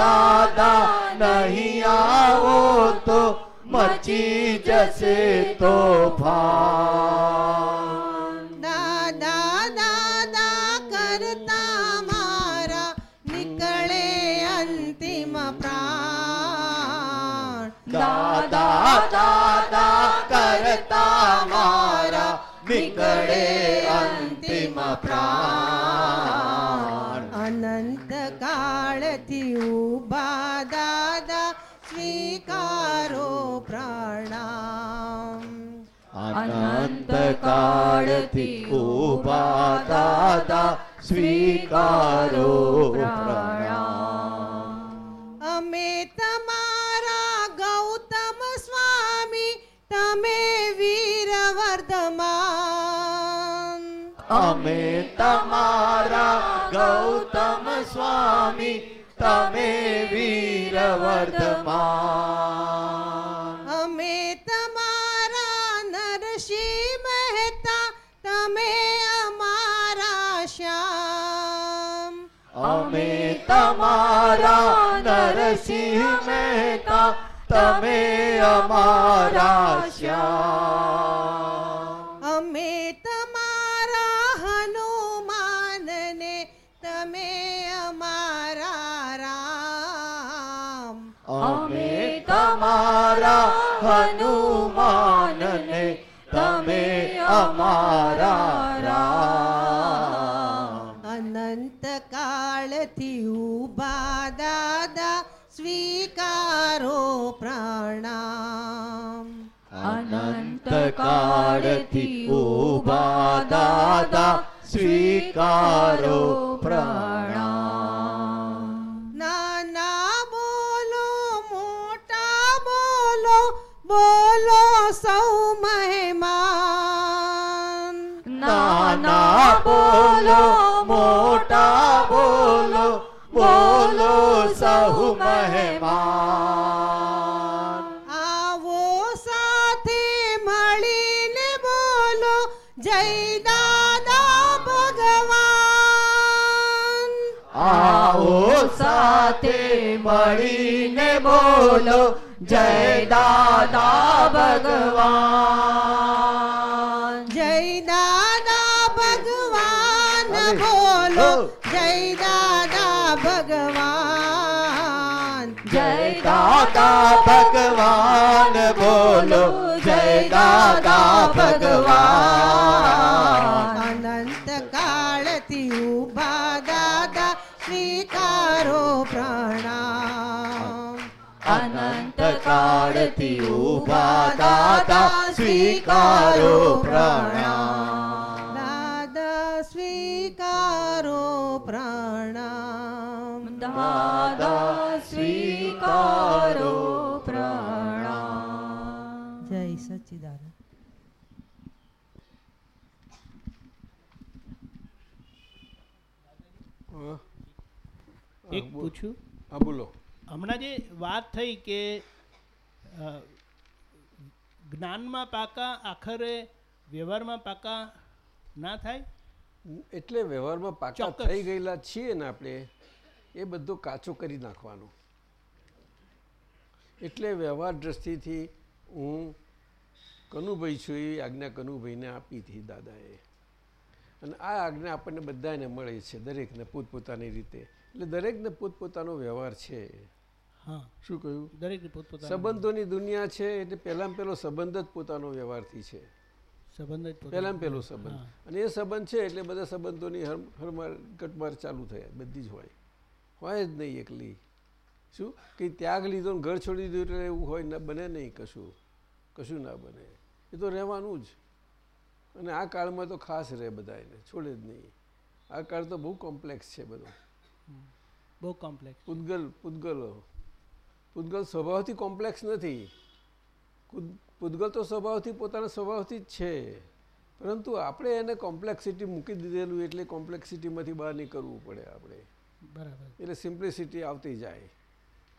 દાદા નહીં આવો તો મચી જશે તોફાન. દાદા કરતા મારા નીકળે અંતિમ પ્રાણ અનંત કાળથી ઊભા દાદા સ્વીકારો પ્રણામ અનંત કાળથી ઊભા દાદા સ્વીકારો પ્રણામ વર્ધમાન અમે તમારા ગૌતમ સ્વામી તમે વીર વર્ધમાન અમે તમારા નરસિંહ મહેતા તમે અમારા શ્યામ. અમે તમારા નરસિંહ મહેતા તમે અમારા શ્યામ. હનુમાનને તમે અમારા રામ અનંત કાળથી ઊભા દાદા સ્વીકારો પ્રણામ અનંત કાળથી ઊભા દાદા સ્વીકારો પ્રણામ બોલો મોટા બોલો બોલો સહુ મહેમાન. આવો સાથે મળીને બોલો જય દાદા ભગવાન. આવો સાથે મળીને બોલો જય દાદા ભગવાન. બોલો. જય દાદા ભગવાન. જય દાદા ભગવાન બોલો. જય દાદા ભગવાન. અનંત કાળથી ઊભા દાદા સ્વીકારો પ્રણામ. અનંત કાળથી ઊભા દાદા સ્વીકારો પ્રણામ. એક પૂછ્યું પૂછું? હા બોલો. હમણાં જે વાત થઈ કે જ્ઞાનમાં પાકા આખરે વ્યવહારમાં પાકા ના થાય? એટલે વ્યવહારમાં પાકા થઈ ગયેલા છીએ ને આપણે એ બધું કાચો કરી નાખવાનું. એટલે વ્યવહાર દ્રષ્ટિથી હું કનુભાઈ છું એ આજ્ઞા કનુભાઈને આપી હતી દાદાએ. અને આ આજ્ઞા આપણને બધાને મળે છે દરેકને પોતપોતાની રીતે. એટલે દરેકને પોતપોતાનો વ્યવહાર છે. હા. શું કહ્યું? દરેક પોતપોતાનો સંબંધોની દુનિયા છે એટલે પહેલાં પહેલો સંબંધ જ પોતાનો વ્યવહારથી છે. સંબંધ જ પોતાનો. પહેલો સંબંધ. અને એ સંબંધ છે એટલે બધા સંબંધોની હરમાર કટમાર ચાલુ થયા. બધી જ હોય. હોય જ નહીં એકલી. શું? કે ત્યાગ લીધો ને ઘર છોડી દીધું એટલે એવું હોય ના બને નહીં કશું. કશું ના બને. એ તો રહેવાનું જ. અને આ કાળમાં તો ખાસ રહે બધા એને છોડે જ નહીં. આ કાળ તો બહુ કોમ્પ્લેક્સ છે બધો. બહુ કોમ્પ્લેક્સ પૂતગલ પૂતગલો. પૂતગલ સ્વભાવથી કોમ્પ્લેક્સ નથી. પૂતગલ તો સ્વભાવથી પોતાના સ્વભાવથી જ છે. પરંતુ આપણે એને કોમ્પ્લેક્સિટી મૂકી દીધેલું એટલે કોમ્પ્લેક્સિટીમાંથી બહાર નીકળવું પડે આપણે. બરાબર. એટલે સિમ્પ્લિસિટી આવતી જાય.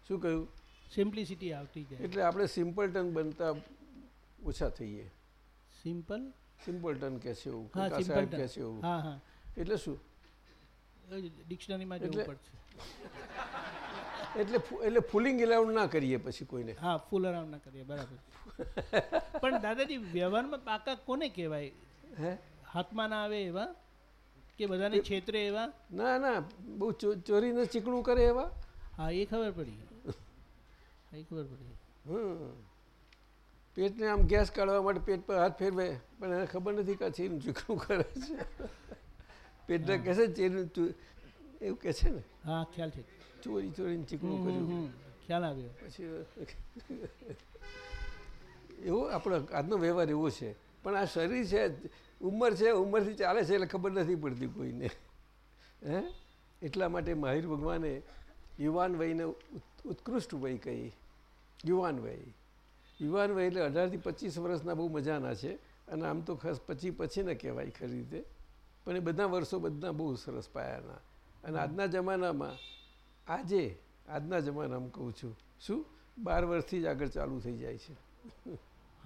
શું કહ્યું? સિમ્પ્લિસિટી આવતી જાય. એટલે આપણે સિમ્પલટન બનતા ઓછા થઈએ. સિમ્પલ સિમ્પલટન કહે છે એવું સાહેબ કહે છે એવું. એટલે શું? ડિક્શનરીમાં જવું પડશે એટલે એટલે ફૂલિંગ ઇલાઉડ ના કરીએ પછી કોઈને. હા ફૂલ અરાઉન્ડ ના કરીએ બરાબર. પણ દાદાજી વ્યવહારમાં પાકા કોને કહેવાય? હે? હાથમાં ના આવે એવા? કે બધાને છેતરે એવા? ના ના બહુ ચોરીને ચીકણું કરે એવા? હા એ ખબર પડી. એ ખબર પડી. હમ. પેટને આમ ગેસ કાઢવા માટે પેટ પર હાથ ફેરવે પણ એને ખબર નથી કે આ ચીકણું કરે છે. પેટને કહે છે ચેરું એવું કહે છે ને? હા ખ્યાલ છે. ચોરી ચોરીને ચીકણું કર્યું. ખ્યાલ આવ્યો. પછી એવો આપણો આજનો વ્યવહાર એવો છે. પણ આ શરીર છે ઉંમર છે ઉંમરથી ચાલે છે એટલે ખબર નથી પડતી કોઈને. હે? એટલા માટે માહિર ભગવાને યુવાન વયને ઉત્કૃષ્ટ વય કહી. યુવાન વય. યુવાન વય એટલે અઢારથી પચીસ વર્ષના બહુ મજાના છે. અને આમ તો ખાસ પછી પછી ને કહેવાય ખરી રીતે. પણ એ બધા વર્ષો બધા બહુ સરસ પાયાના. અને આજના જમાનામાં આજે આજના જમાનામાં કહું છું શું? બાર વર્ષથી જ આગળ ચાલુ થઈ જાય છે.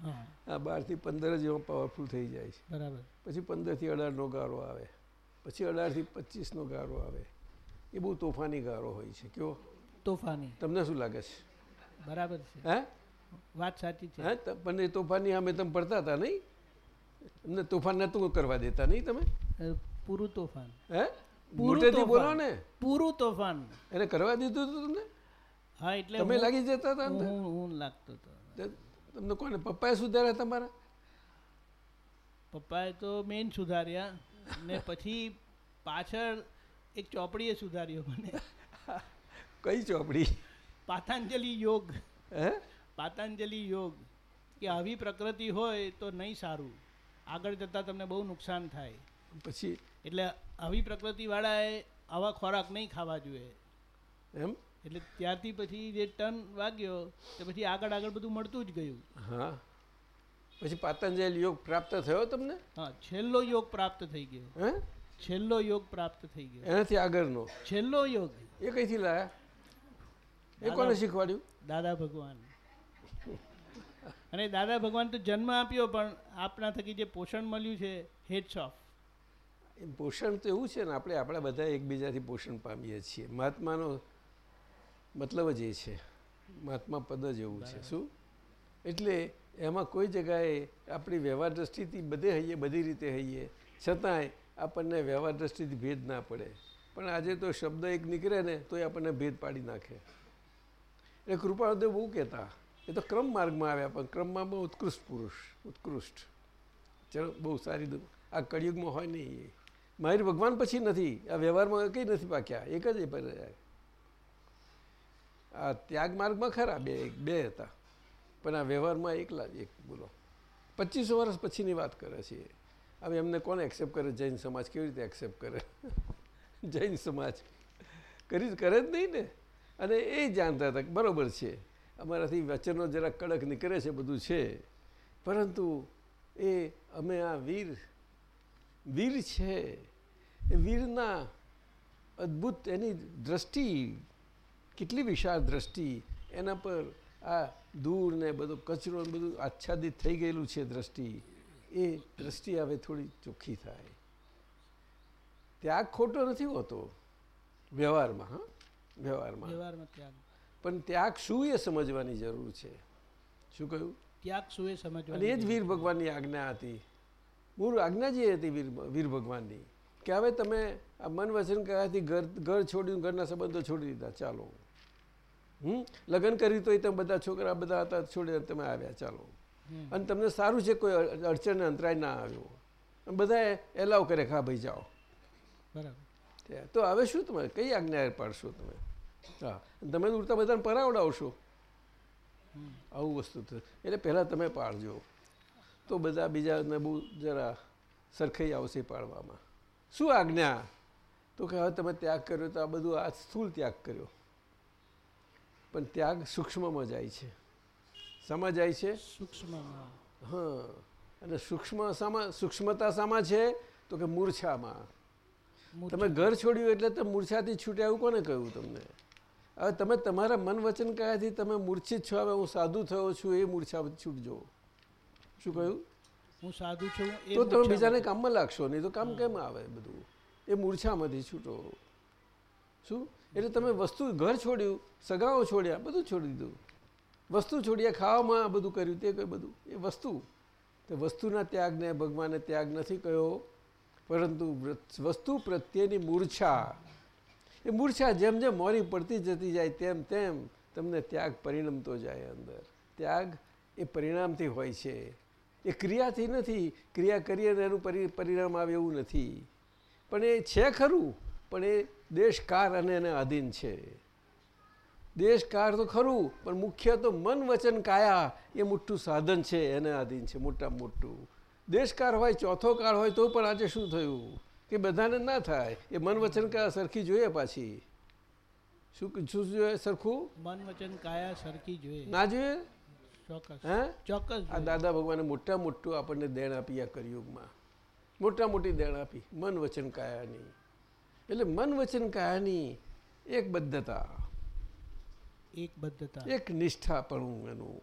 હા. આ બારથી પંદર જ એવો પાવરફુલ થઈ જાય છે. બરાબર. પછી પંદરથી અઢારનો ગારો આવે. પછી અઢારથી પચીસનો ગારો આવે. એ બહુ તોફાની ગારો હોય છે. કયો? તોફાની. તમને શું લાગે છે? બરાબર છે. હે? વાત સાચી છે. હે? પણ એ તોફાની અમે તમે પડતા હતા નહીં? તમને તોફાન નહોતું કરવા દેતા નહીં તમે? પૂરું તોફાન. હે? મોટેથી બોલો ને. પૂરું તોફાન. એને કરવા દીધું હતું તમને? હા એટલે તમે લાગી જતા હતા હું હું લાગતો હતો. તમને કોને પપ્પાએ સુધાર્યા તમારા? પપ્પાએ તો મેન સુધાર્યા ને પછી પાછળ એક ચોપડીએ સુધાર્યો મને. કઈ ચોપડી? પાતાંજલિ યોગ. હે? પાતાંજલિ યોગ. કે આવી પ્રકૃતિ હોય તો નહીં સારું. આગળ જતાં તમને બહુ નુકસાન થાય. પછી એટલે આવી પ્રકૃતિવાળાએ આવા ખોરાક નહીં ખાવા જોઈએ. એમ? એટલે ત્યારથી પછી જે ટન વાગ્યો તો પછી આગળ આગળ બધું મળતું જ ગયું. હા. પછી પાતંજલ યોગ પ્રાપ્ત થયો તમને? હા છેલ્લો યોગ પ્રાપ્ત થઈ ગયો. હે? છેલ્લો યોગ પ્રાપ્ત થઈ ગયો. એનાથી આગળનો? છેલ્લો યોગ. એ કઈથી લાયા? એ કોને શીખવાડ્યું? દાદા ભગવાન. અને દાદા ભગવાન તો જન્મ આપ્યો પણ આપના થકી જે પોષણ મળ્યું છે હેડ્સ ઓફ પોષણ તો એવું છે ને આપણે આપણા બધા એકબીજાથી પોષણ પામીએ છીએ. મહાત્માનો મતલબ જ એ છે. મહાત્મા પદ જ એવું છે. શું? એટલે એમાં કોઈ જગાએ આપણી વ્યવહાર દ્રષ્ટિથી બધે હઈએ બધી રીતે હઈએ છતાંય આપણને વ્યવહાર દ્રષ્ટિથી ભેદ ના પડે. પણ આજે તો શબ્દ એક નીકળે ને તો એ આપણને ભેદ પાડી નાખે. એ કૃપાળદેવ બહુ કહેતા એ તો ક્રમ માર્ગમાં આવ્યા પણ ક્રમમાં બહુ ઉત્કૃષ્ટ પુરુષ ઉત્કૃષ્ટ. ચલો બહુ સારી આ કળિયુગમાં હોય નહીં એ. માહિર ભગવાન પછી નથી. આ વ્યવહારમાં કંઈ નથી પાક્યા. એક જ એ આ ત્યાગ માર્ગમાં ખરા બે બે હતા. પણ આ વ્યવહારમાં એકલા એક બોલો. પચીસો વર્ષ પછીની વાત કરે છે. હવે એમને કોણ એક્સેપ્ટ કરે? જૈન સમાજ કેવી રીતે એક્સેપ્ટ કરે? જૈન સમાજ કરી કરે જ નહીં ને. અને એ જાણતા હતા બરોબર છે. અમારાથી વચનો જરા કડક નીકળે છે, બધું છે. પરંતુ એ અમે આ વીર વીર છે. એ વીરના અદ્ભુત એની દ્રષ્ટિ કેટલી વિશાળ દ્રષ્ટિ એના પર આ દૂર ને બધો કચરો બધું આચ્છાદિત થઈ ગયેલું છે દ્રષ્ટિ. એ દ્રષ્ટિ હવે થોડી ચોખ્ખી થાય. ત્યાગ ખોટો નથી હોતો. વ્યવહારમાં હા? વ્યવહારમાં. વ્યવહારમાં ત્યાગ. પણ ત્યાગ શું એ સમજવાની જરૂર છે? શું કહ્યું? ત્યાગ શું એ સમજવા એ જ વીર ભગવાનની આજ્ઞા હતી. મૂળ આજ્ઞા જે હતી વીર વીર ભગવાનની કે હવે તમે આ મન વચન કયાથી ઘર ઘર છોડ્યું ઘરના સંબંધો છોડી દીધા ચાલો. હમ? લગ્ન કરી તોય તમે બધા છોકરા બધા હતા છોડી તમે આવ્યા ચાલો. અને તમને સારું છે કોઈ અડચણ અંતરાય ના આવ્યો. બધાએ બધા એલાવ કરે ખા ભાઈ જાઓ. બરાબર. તો હવે શું તમે કઈ આજ્ઞા પાડશો તમે? હા. તમે ઉડતા બધાને પરાવડાવશો. આવું વસ્તુ એટલે પહેલાં તમે પાડજો તો બધા બીજાને બહુ જરા સરખાઈ આવશે પાડવામાં. શું આજ્ઞા? તો કે હવે તમે ત્યાગ કર્યો તો આ બધું આ સ્થૂળ ત્યાગ કર્યો. પણ ત્યાગ સૂક્ષ્મમાં જાય છે. સમા જાય છે? સૂક્ષ્મમાં. હા. અને સૂક્ષ્મ શામાં સૂક્ષ્મતા શામાં છે? તો કે મૂર્છામાં. તમે ઘર છોડ્યું એટલે તમે મૂર્છાથી છૂટ્યા એવું કોને કહ્યું તમને? હવે તમે તમારા મન વચન કયાથી તમે મૂર્છિત છો? હવે હું સાધુ થયો છું એ મૂર્છાથી છૂટજો. શું કહ્યું હું સાધુ છું તો તમે બીજાને કામમાં લાગશો નહીં તો કામ કેમ આવે બધું? એ મૂર્છામાંથી છૂટો. શું? એટલે તમે વસ્તુ ઘર છોડ્યું સગાઓ છોડ્યા બધું છોડી દીધું. વસ્તુ છોડ્યા ખાવામાં બધું કર્યું તે કઈ બધું. એ વસ્તુ. તો વસ્તુના ત્યાગને ભગવાને ત્યાગ નથી કહ્યો પરંતુ વસ્તુ પ્રત્યેની મૂર્છા. એ મૂર્છા જેમ જેમ મોરી પડતી જતી જાય તેમ તેમ તમને ત્યાગ પરિણમતો જાય અંદર. ત્યાગ એ પરિણામથી હોય છે. એ ક્રિયાથી નથી. ક્રિયા કરીએ ને એનું પરિણામ આવે એવું નથી. પણ એ છે ખરું પણ એ દેશકાર અને એને આધીન છે. દેશકાર તો ખરું પણ મુખ્ય તો મન વચન કાયા એ મોટું સાધન છે એને આધીન છે મોટામાં મોટું. દેશકાર હોય ચોથો કાળ હોય તો પણ આજે શું થયું? કે બધાને ના થાય. એ મન વચન કાયા સરખી જોઈએ પાછી. શું શું જોઈએ સરખું? મન વચન કાયા સરખી જોઈએ. ના જોઈએ? હે? ચોક્કસ આ દાદા ભગવાને મોટા મોટું આપણને દેણ આપી આ કરિયુગમાં મોટા મોટી દેણ આપી. મન વચન કાયાની. એટલે મન વચન કાયાની એક બદ્ધતા એક બદ્ધતા એક નિષ્ઠાપણું એનું.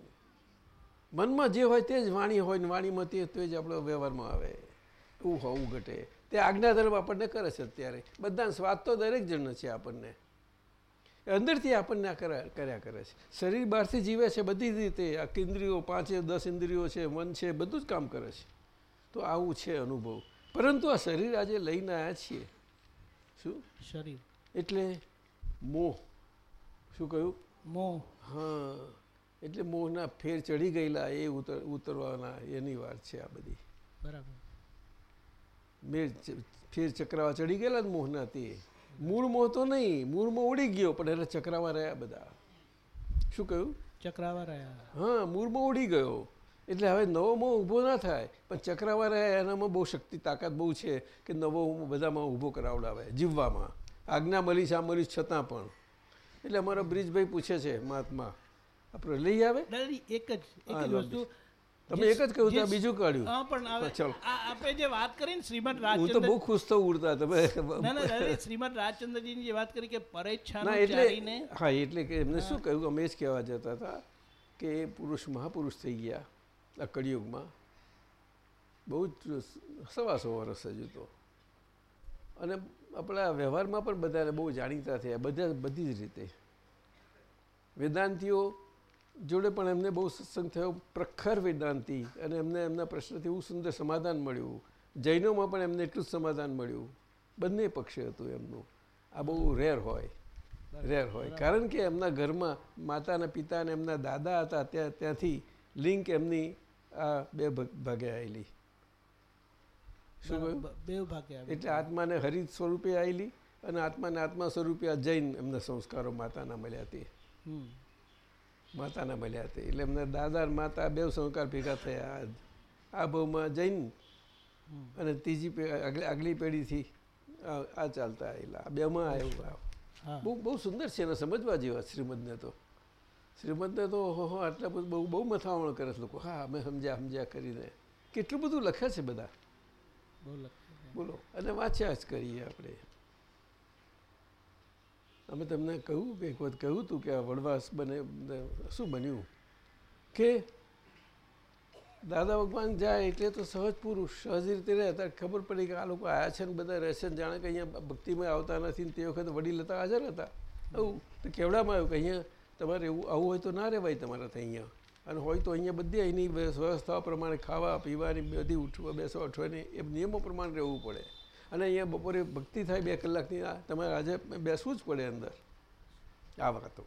મનમાં જે હોય તે જ વાણી હોય ને વાણીમાં તે તો જ આપણો વ્યવહારમાં આવે. એવું હોવું ઘટે. તે આજ્ઞાધર્મ આપણને કરે છે અત્યારે. બધાને સ્વાદ તો દરેક જણનો છે આપણને. અંદરથી આપણને આ કર્યા કરે છે. શરીર બહારથી જીવે છે બધી રીતે. આ ઇન્દ્રિયો પાંચે દસ ઇન્દ્રિયો છે મન છે બધું જ કામ કરે છે. તો આવું છે અનુભવ. પરંતુ આ શરીર આજે લઈને આવ્યા છીએ. શું? શરીર. એટલે મોહ. શું કહ્યું? મોહ. હા. એટલે મોહના ફેર ચડી ગયેલા એ ઉતર ઉતરવાના એની વાત છે આ બધી. બરાબર. મેં ફેર ચક્રવા ચડી ગયેલા મોહના તે મૂળ મોહ તો નહીં મૂળ મોહ ઉડી ગયો પણ એટલે ચક્રાવા રહ્યા બધા. શું કહ્યું? ચક્રાવા રહ્યા. હા મૂળમાં ઉડી ગયો. એટલે હવે નવો મોહ ઊભો ના થાય પણ ચક્રાવા રહ્યા એનામાં બહુ શક્તિ તાકાત બહુ છે કે નવો બધામાં ઊભો કરાવડાવે જીવવામાં. આજ્ઞા મળી આ મળી છતાં પણ. એટલે અમારા બ્રિજભાઈ પૂછે છે મહાત્મા આપણે લઈ આવે? એક જ એક જ વસ્તુ. તમે એક જ કહ્યું બીજું કાઢ્યું. પણ આપણે જે વાત કરી ને શ્રીમદ હું તો રાજચંદ્ર બહુ ખુશ તો ઉડતા તમે. ના ના શ્રીમદ રાજચંદ્રજીની જે વાત કરી કે ના એટલે હા એટલે કે એમને શું કહ્યું? અમે જ કહેવા જતા હતા કે એ પુરુષ મહાપુરુષ થઈ ગયા આ કળિયુગમાં. બહુ જ સવાસો વર્ષ હજુ તો. અને આપણા વ્યવહારમાં પણ બધાને બહુ જાણીતા થયા બધા બધી જ રીતે. વેદાંતિઓ જોડે પણ એમને બહુ સત્સંગ થયો. પ્રખર વેદાંતિ અને એમને એમના પ્રશ્નથી એવું સુંદર સમાધાન મળ્યું. જૈનોમાં પણ એમને એટલું જ સમાધાન મળ્યું. બંને પક્ષે હતું એમનું. આ બહુ રેર હોય. રેર હોય. કારણ કે એમના ઘરમાં માતાના પિતા અને એમના દાદા હતા ત્યાં ત્યાંથી લિંક એમની આ બે ભાગે આવેલી શું કહ્યું? બે ભાગે એટલે આત્માને હરિત સ્વરૂપે આવેલી અને આત્માને આત્મા સ્વરૂપે આ જૈન એમના સંસ્કારો માતાના મળ્યા તે. માતાના મળ્યા હતા. એટલે એમના દાદા માતા બે સંસ્કાર ભેગા થયા આ- ભાવમાં જૈન અને ત્રીજી આગલી પેઢીથી આ ચાલતા આવેલા. આ બેમાં આવ્યું બહુ બહુ સુંદર છે એને સમજવા જેવા શ્રીમદને તો. શ્રીમદને તો હો હો આટલા બધું બહુ બહુ મથાવણ કરે છે લોકો. હા અમે સમજ્યા સમજ્યા કરીને. કેટલું બધું લખે છે બધા? બોલો. અને વાંચ્યા જ કરીએ આપણે. અમે તમને કહ્યું કે એક વખત કહ્યું હતું કે આ વડવાસ બને શું બન્યું? કે દાદા ભગવાન જાય એટલે તો સહજ પુરુષ, સહજ રીતે રહે. ત્યારે ખબર પડી કે આ લોકો આવ્યા છે ને બધા રહેશે ને જાણે કે અહીંયા ભક્તિમાં આવતા નથી ને તે વખતે વડીલ હતા, હાજર હતા. આવું તો કેવડામાં આવ્યું કે અહીંયા તમારે એવું, આવું હોય તો ના રહેવાય તમારાથી અહીંયા. અને હોય તો અહીંયા બધી અહીંની વ્યવસ્થાઓ પ્રમાણે ખાવા, પીવાની, બધી ઉઠવા, બેસવા, ઉઠવાની એ નિયમો પ્રમાણે રહેવું પડે. અને અહીંયા બપોરે ભક્તિ થાય બે કલાકની. તમારે આજે બેસવું જ પડે અંદર. આ વાતો.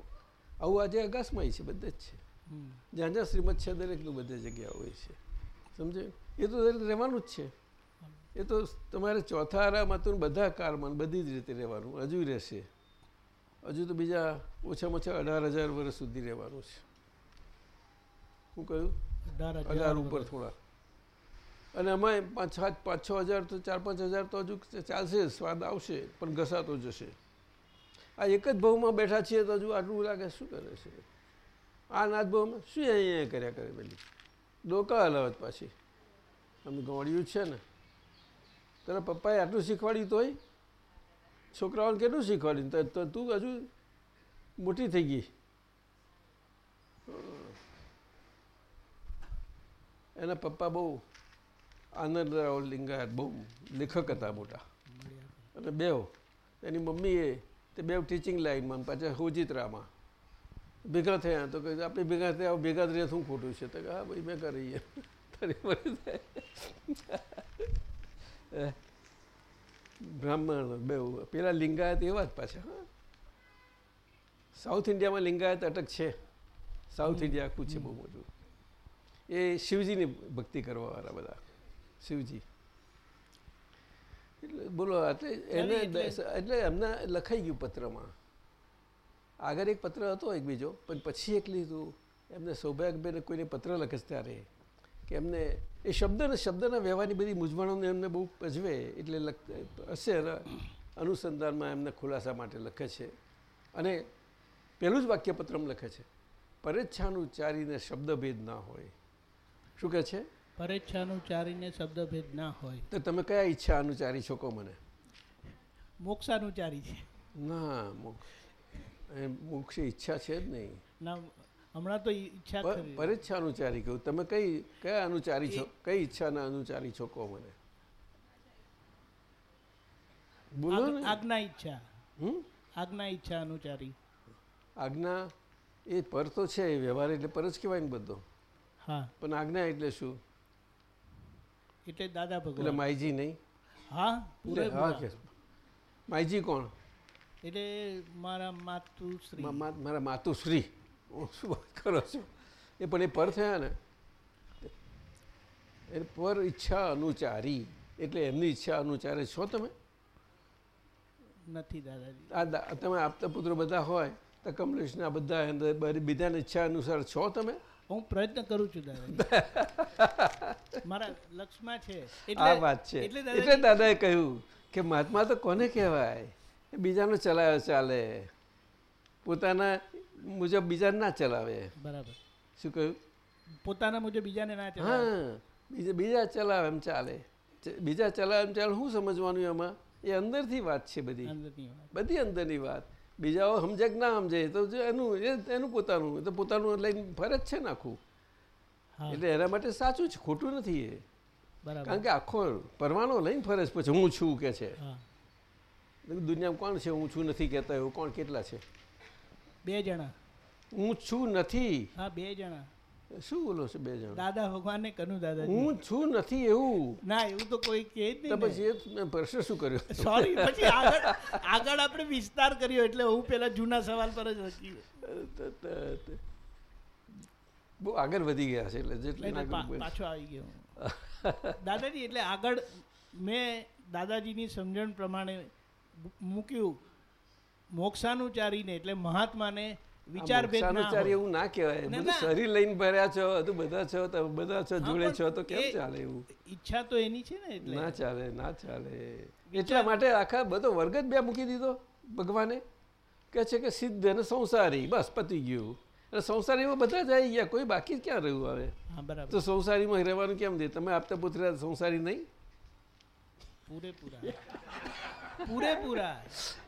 આવું આજે અગાસમાં છે બધે જ છે. જ્યાં જ્યાં શ્રીમદ છે દરેકનું બધી જગ્યા હોય છે. સમજે એ તો દરેક રહેવાનું જ છે. એ તો તમારે ચોથા આરામાં તો બધા કારમાં બધી જ રીતે રહેવાનું હજુ રહેશે. હજુ તો બીજા ઓછામાં ઓછા અઢાર હજાર વર્ષ સુધી રહેવાનું છે. શું કહ્યું? અઢાર ઉપર થોડા. અને એમાં પાંચ સાત, પાંચ છ હજાર તો ચાર, પાંચ હજાર તો હજુ ચાલશે, સ્વાદ આવશે, પણ ઘસાતો જશે. આ એક જ ભાવમાં બેઠા છીએ તો હજુ આટલું લાગે, શું કરે છે? આ નાથ ભાવમાં શું અહીંયા કર્યા કરે પેલી ડોકા હલાવત પાછી. અમે ગોળ્યું છે ને. તારા પપ્પાએ આટલું શીખવાડ્યું તોય? છોકરાઓને કેટલું શીખવાડ્યું? તો તું હજુ મોટી થઈ ગઈ. એના પપ્પા બહુ આનંદરાવ લિંગાયત બહુ લેખક હતા મોટા. અને બેવ, એની મમ્મીએ તે બેવ ટીચિંગ લાઈનમાં પાછા હોજિત્રામાં ભેગા થયા. તો કહે આપણે ભેગા થયા ભેગા થયા શું ખોટું છે? તો કે, હા, ભાઈ ભેગા રહીએ બ્રાહ્મણ, બેવ. પેલા લિંગાયત એવા જ પાછા, હા. સાઉથ ઇન્ડિયામાં લિંગાયત અટક છે. સાઉથ ઇન્ડિયા આખું છે બહુ મોટું. એ શિવજીની ભક્તિ કરવાવાળા બધા. શિવજી. એટલે બોલો એટલે એને એટલે- એમને લખાઈ ગયું પત્રમાં. આગળ એક પત્ર હતો એક બીજો પણ પછી એક લીધું. એમને સૌભાગ્યબેને કોઈને પત્ર લખે ત્યારે. કે એમને એ શબ્દને શબ્દના વ્યવહારની બધી મૂંઝવણોને એમને બહુ પજવે એટલે હશે અનુસંધાનમાં એમને ખુલાસા માટે લખે છે. અને પહેલું જ વાક્ય પત્રમાં લખે છે પરેચ્છાનું ચારીને શબ્દભેદ ના હોય. શું કહે છે? પરેચ્છાનું ચારીને શબ્દભેદ ના હોય. તો તમે કયા ઈચ્છા અનુચારી છો કહો મને? મોક્ષાનુચારી છે. ના મોક્ષ ઈચ્છા છે જ નહીં. ના હમણાં તો ઈચ્છા પરેચ્છા અનુચારી કહું. તમે કઈ કયા અનુચારી છો? કઈ ઈચ્છાના અનુચારી છો કહો મને? બોલો ને. આજ્ઞા ઈચ્છા. આજ્ઞા ઈચ્છા અનુચારી આજ્ઞા એ પર તો છે વ્યવહાર એટલે પર જ કહેવાય ને બધો. હા. પણ આજ્ઞા એટલે શું? એટલે દાદા એટલે ભગવાન માઈજી નહીં? હા એટલે. કે. માઈજી કોણ? એટલે મારા માતુશ્રી મારા માતુશ્રી હું શું વાત કરો છો? એ પણ એ પર થયા ને? એ પર ઈચ્છા અનુચારી. એટલે એમની ઈચ્છા અનુચારે છો તમે? નથી દાદાજી. તમે આપતા પુત્રો બધા હોય તો કમલેશના બધા અંદર બધી ઈચ્છા અનુસાર છો તમે? હું પ્રયત્ન કરું છું મારા લક્ષમાં છે. આ વાત છે. એટલે દાદાએ કહ્યું કે મહાત્મા તો કોને કહેવાય? એ બીજાનો ચલાવે ચાલે. પોતાના મુજબ બીજાને ના ચલાવે. બરાબર. શું કહ્યું? પોતાના મુજબ બીજાને ના ચલાવે. હા બીજા બીજા ચલાવે એમ ચાલે. બીજા ચલાવે એમ ચાલે શું સમજવાનું એમાં? એ અંદરથી વાત છે બધી. બધી અંદરની વાત. બીજાઓ સમજે કે ના સમજે તો એનું એ- એનું પોતાનું તો પોતાનું લઈને ફરજ છે ને આખું. એટલે એના માટે સાચું છે ખોટું નથી એ. કારણ કે આખો પરવાનો લઈને ફરજ પછી હું છું કે છે? દુનિયામાં કોણ છે? હું છું નથી કહેતા એવું કોણ કેટલા છે? બે જણા. હું છું નથી. હા બે જણા. શું બોલો છો બે જણ? દાદા ભગવાન કનુ દાદાજી. હું છું નથી એવું. ના એવું તો કોઈ કહે જ નહીં પછી એ પ્રશ્ન શું કર્યો? સોરી પછી આગળ આગળ આપણે વિસ્તાર કર્યો એટલે હું પેલા જૂના સવાલ પર જ રખી ત- ત- ત- બહુ આગળ વધી ગયા છે એટલે જેટલી એટલે આગળ પા- વધી- પાછો આવી ગયો દાદાજી એટલે આગળ મેં દાદાજીની સમજણ પ્રમાણે મૂક્યું. મોક્ષાનુચારીને એટલે મહાત્માને વિચાર ભેદ ના એવું ના કહેવાય. બધું શરીર લઈને ભર્યા છો બધું બધા છો તમે બધા છો જોડે છો તો કેમ ચાલે એવું? ઈચ્છા તો એની છે ને એટલે. ના ચાલે ના ચાલે. એટલા માટે આખા બધો વર્ગ જ બે મૂકી દીધો ભગવાને. કે છે કે સિદ્ધ અને સંસારી બસ પતી ગયું. અને સંસારીમાં બધા જ આવી ગયા કોઈ બાકી ક્યાં રહ્યું હવે? તો સંસારીમાં રહેવાનું કેમ દે? તમે આપતા પુત્ર સંસારી નહીં? પૂરેપૂરા. પૂરેપૂરા.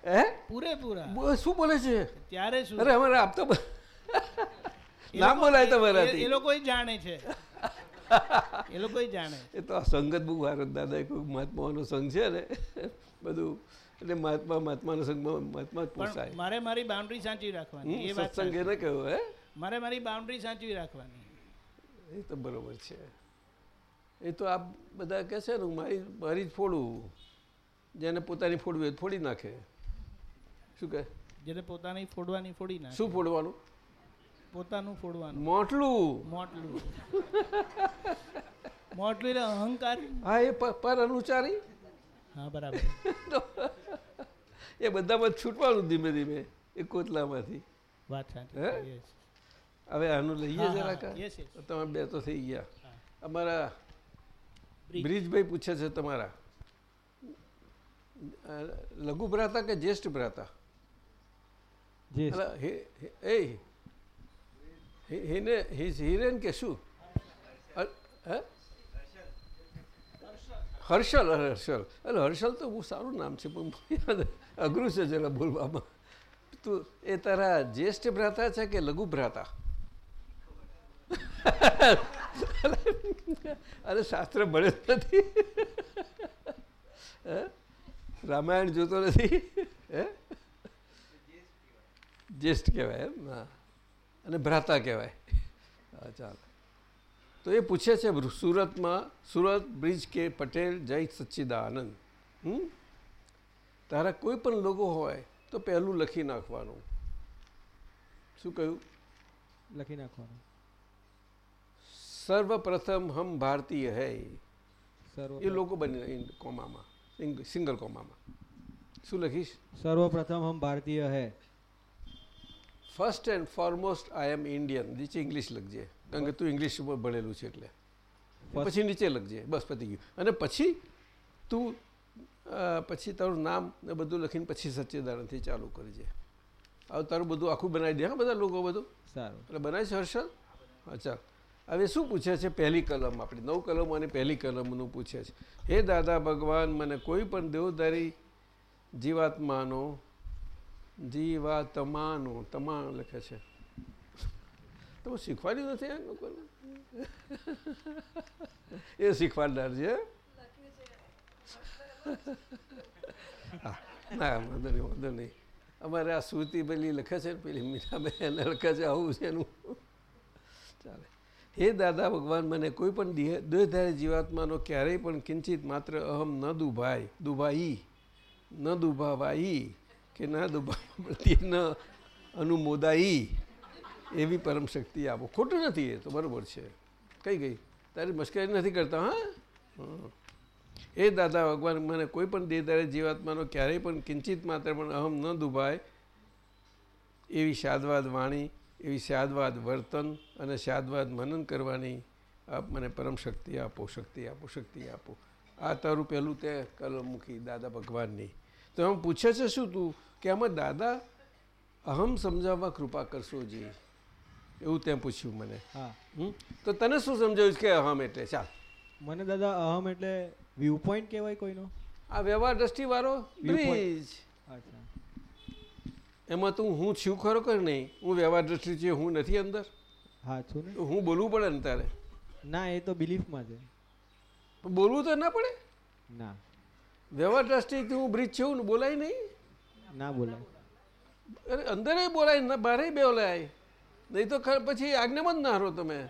હે? પૂરેપૂરા. શું બોલે છે? ત્યારે શું? અરે અમારે આપતા બ- નામ બોલાય તમારાથી એ લોકો જાણે છે. એ લોકો જાણે એ તો સંગત બહુ ભારત દાદા કોઈ મહાત્માઓનો સંઘ છે ને? બધું. એટલે મહાત્મા મહાત્માનો સંઘમાં મહાત્મા જ પણ પોસાય. મારે મારી બાઉન્ડ્રી સાચવી રાખવાની એ વાત સત્સંગ એને કહ્યું હે? મારે મારી બાઉન્ડ્રી સાચવી રાખવાની. એ તો બરોબર છે. એ તો આપ બધા કહે છે ને હું મારી મારી જ ફોડું. જેને પોતાની ફોડવી ફોડી નાખે. શું કહે? જેને પોતાની ફોડવાની ફોડી નાખે. શું ફોડવાનું? પોતાનું ફોડવાનું. મોટલું. મોટલું. મોટલું એટલે અહંકાર. હા એ પર અનુચારી. હા બરાબર. એ બધામાં છૂટવાનું ધીમે ધીમે એ કોતલામાંથી. વાત સાચી. હવે આનું લઈએ જરાક. તમે બે તો થઈ ગયા. અમારા બ્રિજભાઈ પૂછે છે તમારા. લઘુ ભ્રાતા કે જ્યેષ્ઠ ભ્રાતા? એ હે- હેને હિઝ હિરેન કે શું? અ- હે? હર્ષલ હર્ષલ. અરે હર્ષલ તો બહુ સારું નામ છે પણ યાદ અઘરું છે જરા બોલવામાં. તું એ તારા જ્યેષ્ઠ ભ્રાતા છે કે લઘુ ભ્રાતા? અરે શાસ્ત્ર ભણે જ નથી. હે? રામાયણ જોતો નથી. હે? જ્યેષ્ઠ કહેવાય એમ હા. અને ભ્રાતા કહેવાય. ચાલો. તો એ પૂછે છે સુરતમાં સુરત બ્રિજ કે પટેલ જય સચ્ચિદાનંદ. હમ? તારા કોઈ પણ લોકો હોય તો પહેલું લખી નાખવાનું. શું કહ્યું? લખી નાખવાનું. સર્વપ્રથમ હમ ભારતીય હૈ. એ લોકો બની કોમામાં. સિંગલ કોમામાં. શું લખીશ? સર્વપ્રથમ હમ ભારતીય હૈ. First and foremost I am Indian નીચે ઇંગ્લિશ લખજે. કારણ કે તું ઇંગ્લિશ ઉપર ભણેલું છે એટલે. પછી? નીચે લખજે. બસ પતી ગયું. અને પછી તું પછી તારું નામ ને બધું લખીને પછી સચ્ચિદાનંદથી ચાલુ કરજે. હવે તારું બધું આખું બનાવી દે હા બધા લોકો બધું? સારું. એટલે બનાવીશ છે હર્ષલ અચ્છા. હવે શું પૂછે છે? પહેલી કલમ આપણી, નવ કલમ અને પહેલી કલમનું પૂછે છે. હે દાદા ભગવાન, મને કોઈ પણ દેવધારી જીવાત્માનો જીવાત્માનો તમા લખે છે. તમે શીખવાડ્યું નથી આ લોકોને? એ શીખવાડનાર છે? ના, વાંધો નહીં વાંધો નહીં. અમારે આ સુરતી પેલી લખે છે ને, પેલી મીઠાબેન લખે છે, આવું છે એનું ચાલે. હે દાદા ભગવાન, મને કોઈ પણ દેહ- દેહધારી જીવાત્માનો ક્યારેય પણ કિંચિત માત્ર અહમ ન દુભાય, દુભાઈ, ન દુભાવાઈ કે ના પ્રત્યે ન અનુમોદાઈ એવી પરમ શક્તિ આપો. ખોટું નથી એ તો બરાબર છે. કઈ ગઈ? તારી મશ્કરી નથી કરતા, હા? એ દાદા ભગવાન, મને કોઈ પણ દેહધારી જીવાત્માનો ક્યારેય પણ કિંચિત માત્ર પણ અહમ ન દુભાય એવી શાદવાદ વાણી એવી શાદવાદ વર્તન અને શાદવાદ મનન કરવાની આપ મને પરમ શક્તિ આપો શક્તિ આપો શક્તિ આપો. આ તારું પહેલું તે કલમ મૂકી દાદા ભગવાનની. તો એમ પૂછે છે શું તું કે આમાં દાદા અહમ સમજાવવા કૃપા કરશો જી? એવું તે પૂછ્યું મને. હા? તો તને શું સમજાયું કે અહમ એટલે? ચાલ. મને દાદા અહમ એટલે વ્યૂ પોઈન્ટ કહેવાય કોઈનો? આ વ્યવહાર દ્રષ્ટિવાળો. બ્રિજ. અચ્છા. એમાં તું હું છું ખરો કર નહીં? હું વ્યવહાર દ્રષ્ટિ છે હું નથી અંદર? હા છું ને. તો હું બોલવું પડે ને તારે? ના એ તો બિલીફમાં છે. બોલવું તો ના પડે? ના. વ્યવહાર દ્રષ્ટિથી હું બ્રિજ છું ને બોલાય નહીં? ના બોલાય. અરે અંદર બોલાય ને બહારે બોલાય. નહીં તો ખર- પછી આજ્ઞામાં જ ના હારો તમે.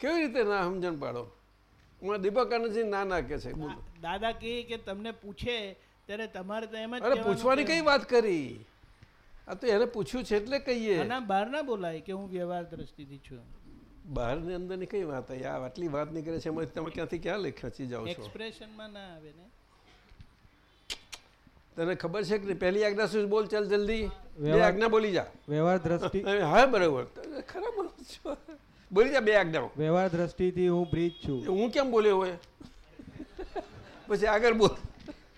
કેવી રીતે ના સમજણ પાડો? હું દીપક આનંદજી ના ના કે છે દાદા કહે કે તમને પૂછે ત્યારે તમારે તો એમ અરે પૂછવાની કઈ વાત કરી? આ તો એને પૂછ્યું છે એટલે કહીએ. ના બહાર ના બોલાય કે હું વ્યવહાર દ્રષ્ટિથી છું બહારની અંદરની કઈ વાત આ આટલી વાત નીકળે છે એમાંથી તમે ક્યાંથી ક્યાં ખેંચી જાઓ છો? એક્સપ્રેશનમાં ના આવે ને. તને ખબર છે કે? પહેલી આજ્ઞા શું બોલ ચાલ જલ્દી. બે આજ્ઞા બોલી જા. વ્યવહાર દ્રષ્ટિ હા બરોબર. ખરાબ ખરા છો. બોલી જા બે આજ્ઞાઓ. વ્યવહાર દ્રષ્ટિથી હું બ્રિજ છું. હું કેમ બોલ્યો હોય? પછી આગળ બોલ.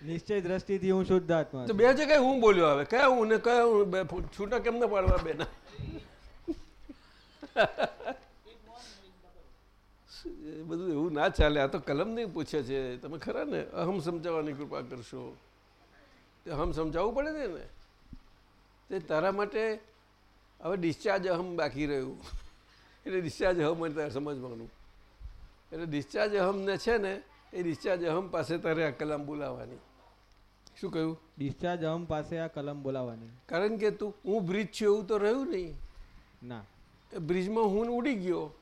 નિશ્ચય દ્રષ્ટિથી હું શુદ્ધાત્મા તો છું. બે જગ્યાએ હું બોલ્યો હવે. કયા હું ને કયા હું? છૂટા કેમ ના પાડવા બેના? બધું એવું ના ચાલે. આ તો કલમ નહીં પૂછે છે. તમે ખરા ને? અહમ સમજાવવાની કૃપા કરશો. તે અહમ સમજાવવું પડે ને તે તારા માટે હવે ડિસ્ચાર્જ અહમ બાકી રહ્યું. એટલે ડિસ્ચાર્જ અહમ અને તારે સમજવાનું. એટલે ડિસ્ચાર્જ અહમને છે ને એ ડિસ્ચાર્જ અહમ પાસે તારે આ કલમ બોલાવવાની. શું કહ્યું? ડિસ્ચાર્જ અહમ પાસે આ કલમ બોલાવવાની કારણ કે તું હું બ્રિજ છું એવું તો રહ્યું નહીં. ના. બ્રિજમાં હું ઉડી ગયો.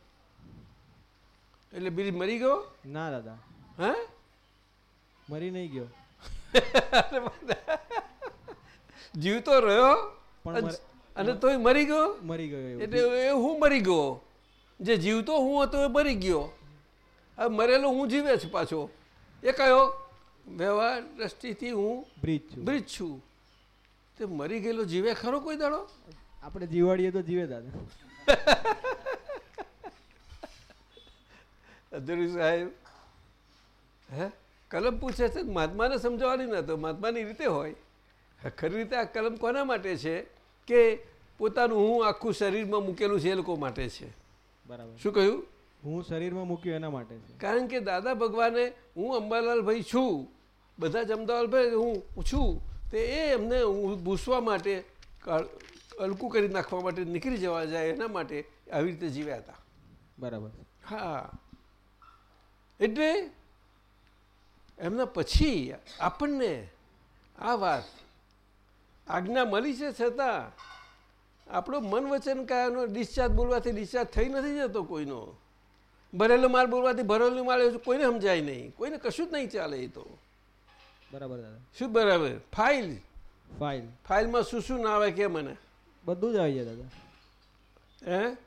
એટલે બ્રિજ મરી ગયો? ના દાદા. હે? મરી નહીં ગયો. જીવતો રહ્યો. પણ અને- તોય મરી ગયો? મરી ગયો એટલે એ હું મરી ગયો? જે જીવતો હું હતો એ મરી ગયો. હવે મરેલો હું જીવે છે પાછો? એ કયો? વ્યવહાર દ્રષ્ટિથી હું બ્રિજ છું. બ્રિજ છું. તે મરી ગયેલો જીવે ખરો કોઈ દાડો? આપણે જીવાડીએ તો જીવે દાદા. અધરી સાહેબ હે? કલમ પૂછે છે મહાત્માને સમજાવવાની ન તો મહાત્માની રીતે હોય. ખરી રીતે આ કલમ કોના માટે છે? કે પોતાનું હું આખું શરીરમાં મૂકેલું છે એ લોકો માટે છે? બરાબર. શું કહ્યું? હું શરીરમાં મૂક્યું એના માટે છે. કારણ કે દાદા ભગવાને હું અંબાલાલ ભાઈ છું બધા જ અમદાવાદભાઈ હું છું તે એ એમને હું ભૂસવા માટે અલકું હલકું કરી નાખવા માટે નીકળી જવા જાય એના માટે આવી રીતે જીવ્યા હતા. બરાબર. હા. એટલે એમના પછી આપણને આ વાત આજ્ઞા મળી છે છતાં આપણો મન વચન કાયાનો ડિસ્ચાર્જ બોલવાથી ડિસ્ચાર્જ થઈ નથી જતો કોઈનો. ભરેલો માલ બોલવાથી ભરેલો માલ કોઈને સમજાય નહીં. કોઈને કશું જ નહીં ચાલે એ તો. બરાબર દાદા. શું બરાબર? ફાઇલ. ફાઇલ. ફાઇલમાં શું શું ના આવે કે મને? બધું જ આવી જાય દાદા. હે?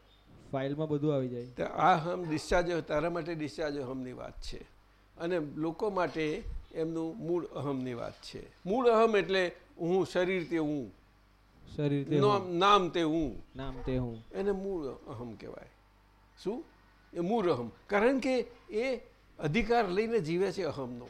ફાઇલમાં બધું આવી જાય. તો આ હમ ડિસ્ચાર્જ તારા માટે ડિસ્ચાર્જ અહમની વાત છે. અને લોકો માટે એમનું મૂળ અહમની વાત છે. મૂળ અહમ એટલે હું શરીર તે હું. શરીર નામ નામ તે હું. નામ તે હું. એને મૂળ અહમ કહેવાય. શું? એ મૂળ અહમ. કારણ કે એ અધિકાર લઈને જીવે છે અહમનો.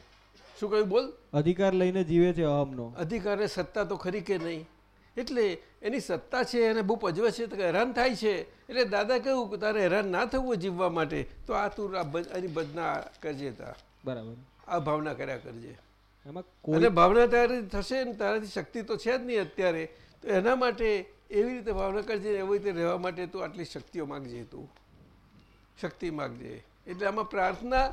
શું કહ્યું? બોલ. અધિકાર લઈને જીવે છે અહમનો. અધિકારને સત્તા તો ખરી કે નહીં? એટલે એની સત્તા છે એને બહુ પજવે છે તો હેરાન થાય છે. એટલે દાદા કહ્યું કે તારે હેરાન ના થવું જીવવા માટે તો આ તું એની બદના કરજે તા. બરાબર. આ ભાવના કર્યા કરજે. એમાં અને ભાવના તારી થશે ને તારાથી શક્તિ તો છે જ નહીં અત્યારે. તો એના માટે એવી રીતે ભાવના કરજે એવી રીતે રહેવા માટે તું આટલી શક્તિઓ માગજે તું. શક્તિ માગજે. એટલે આમાં પ્રાર્થના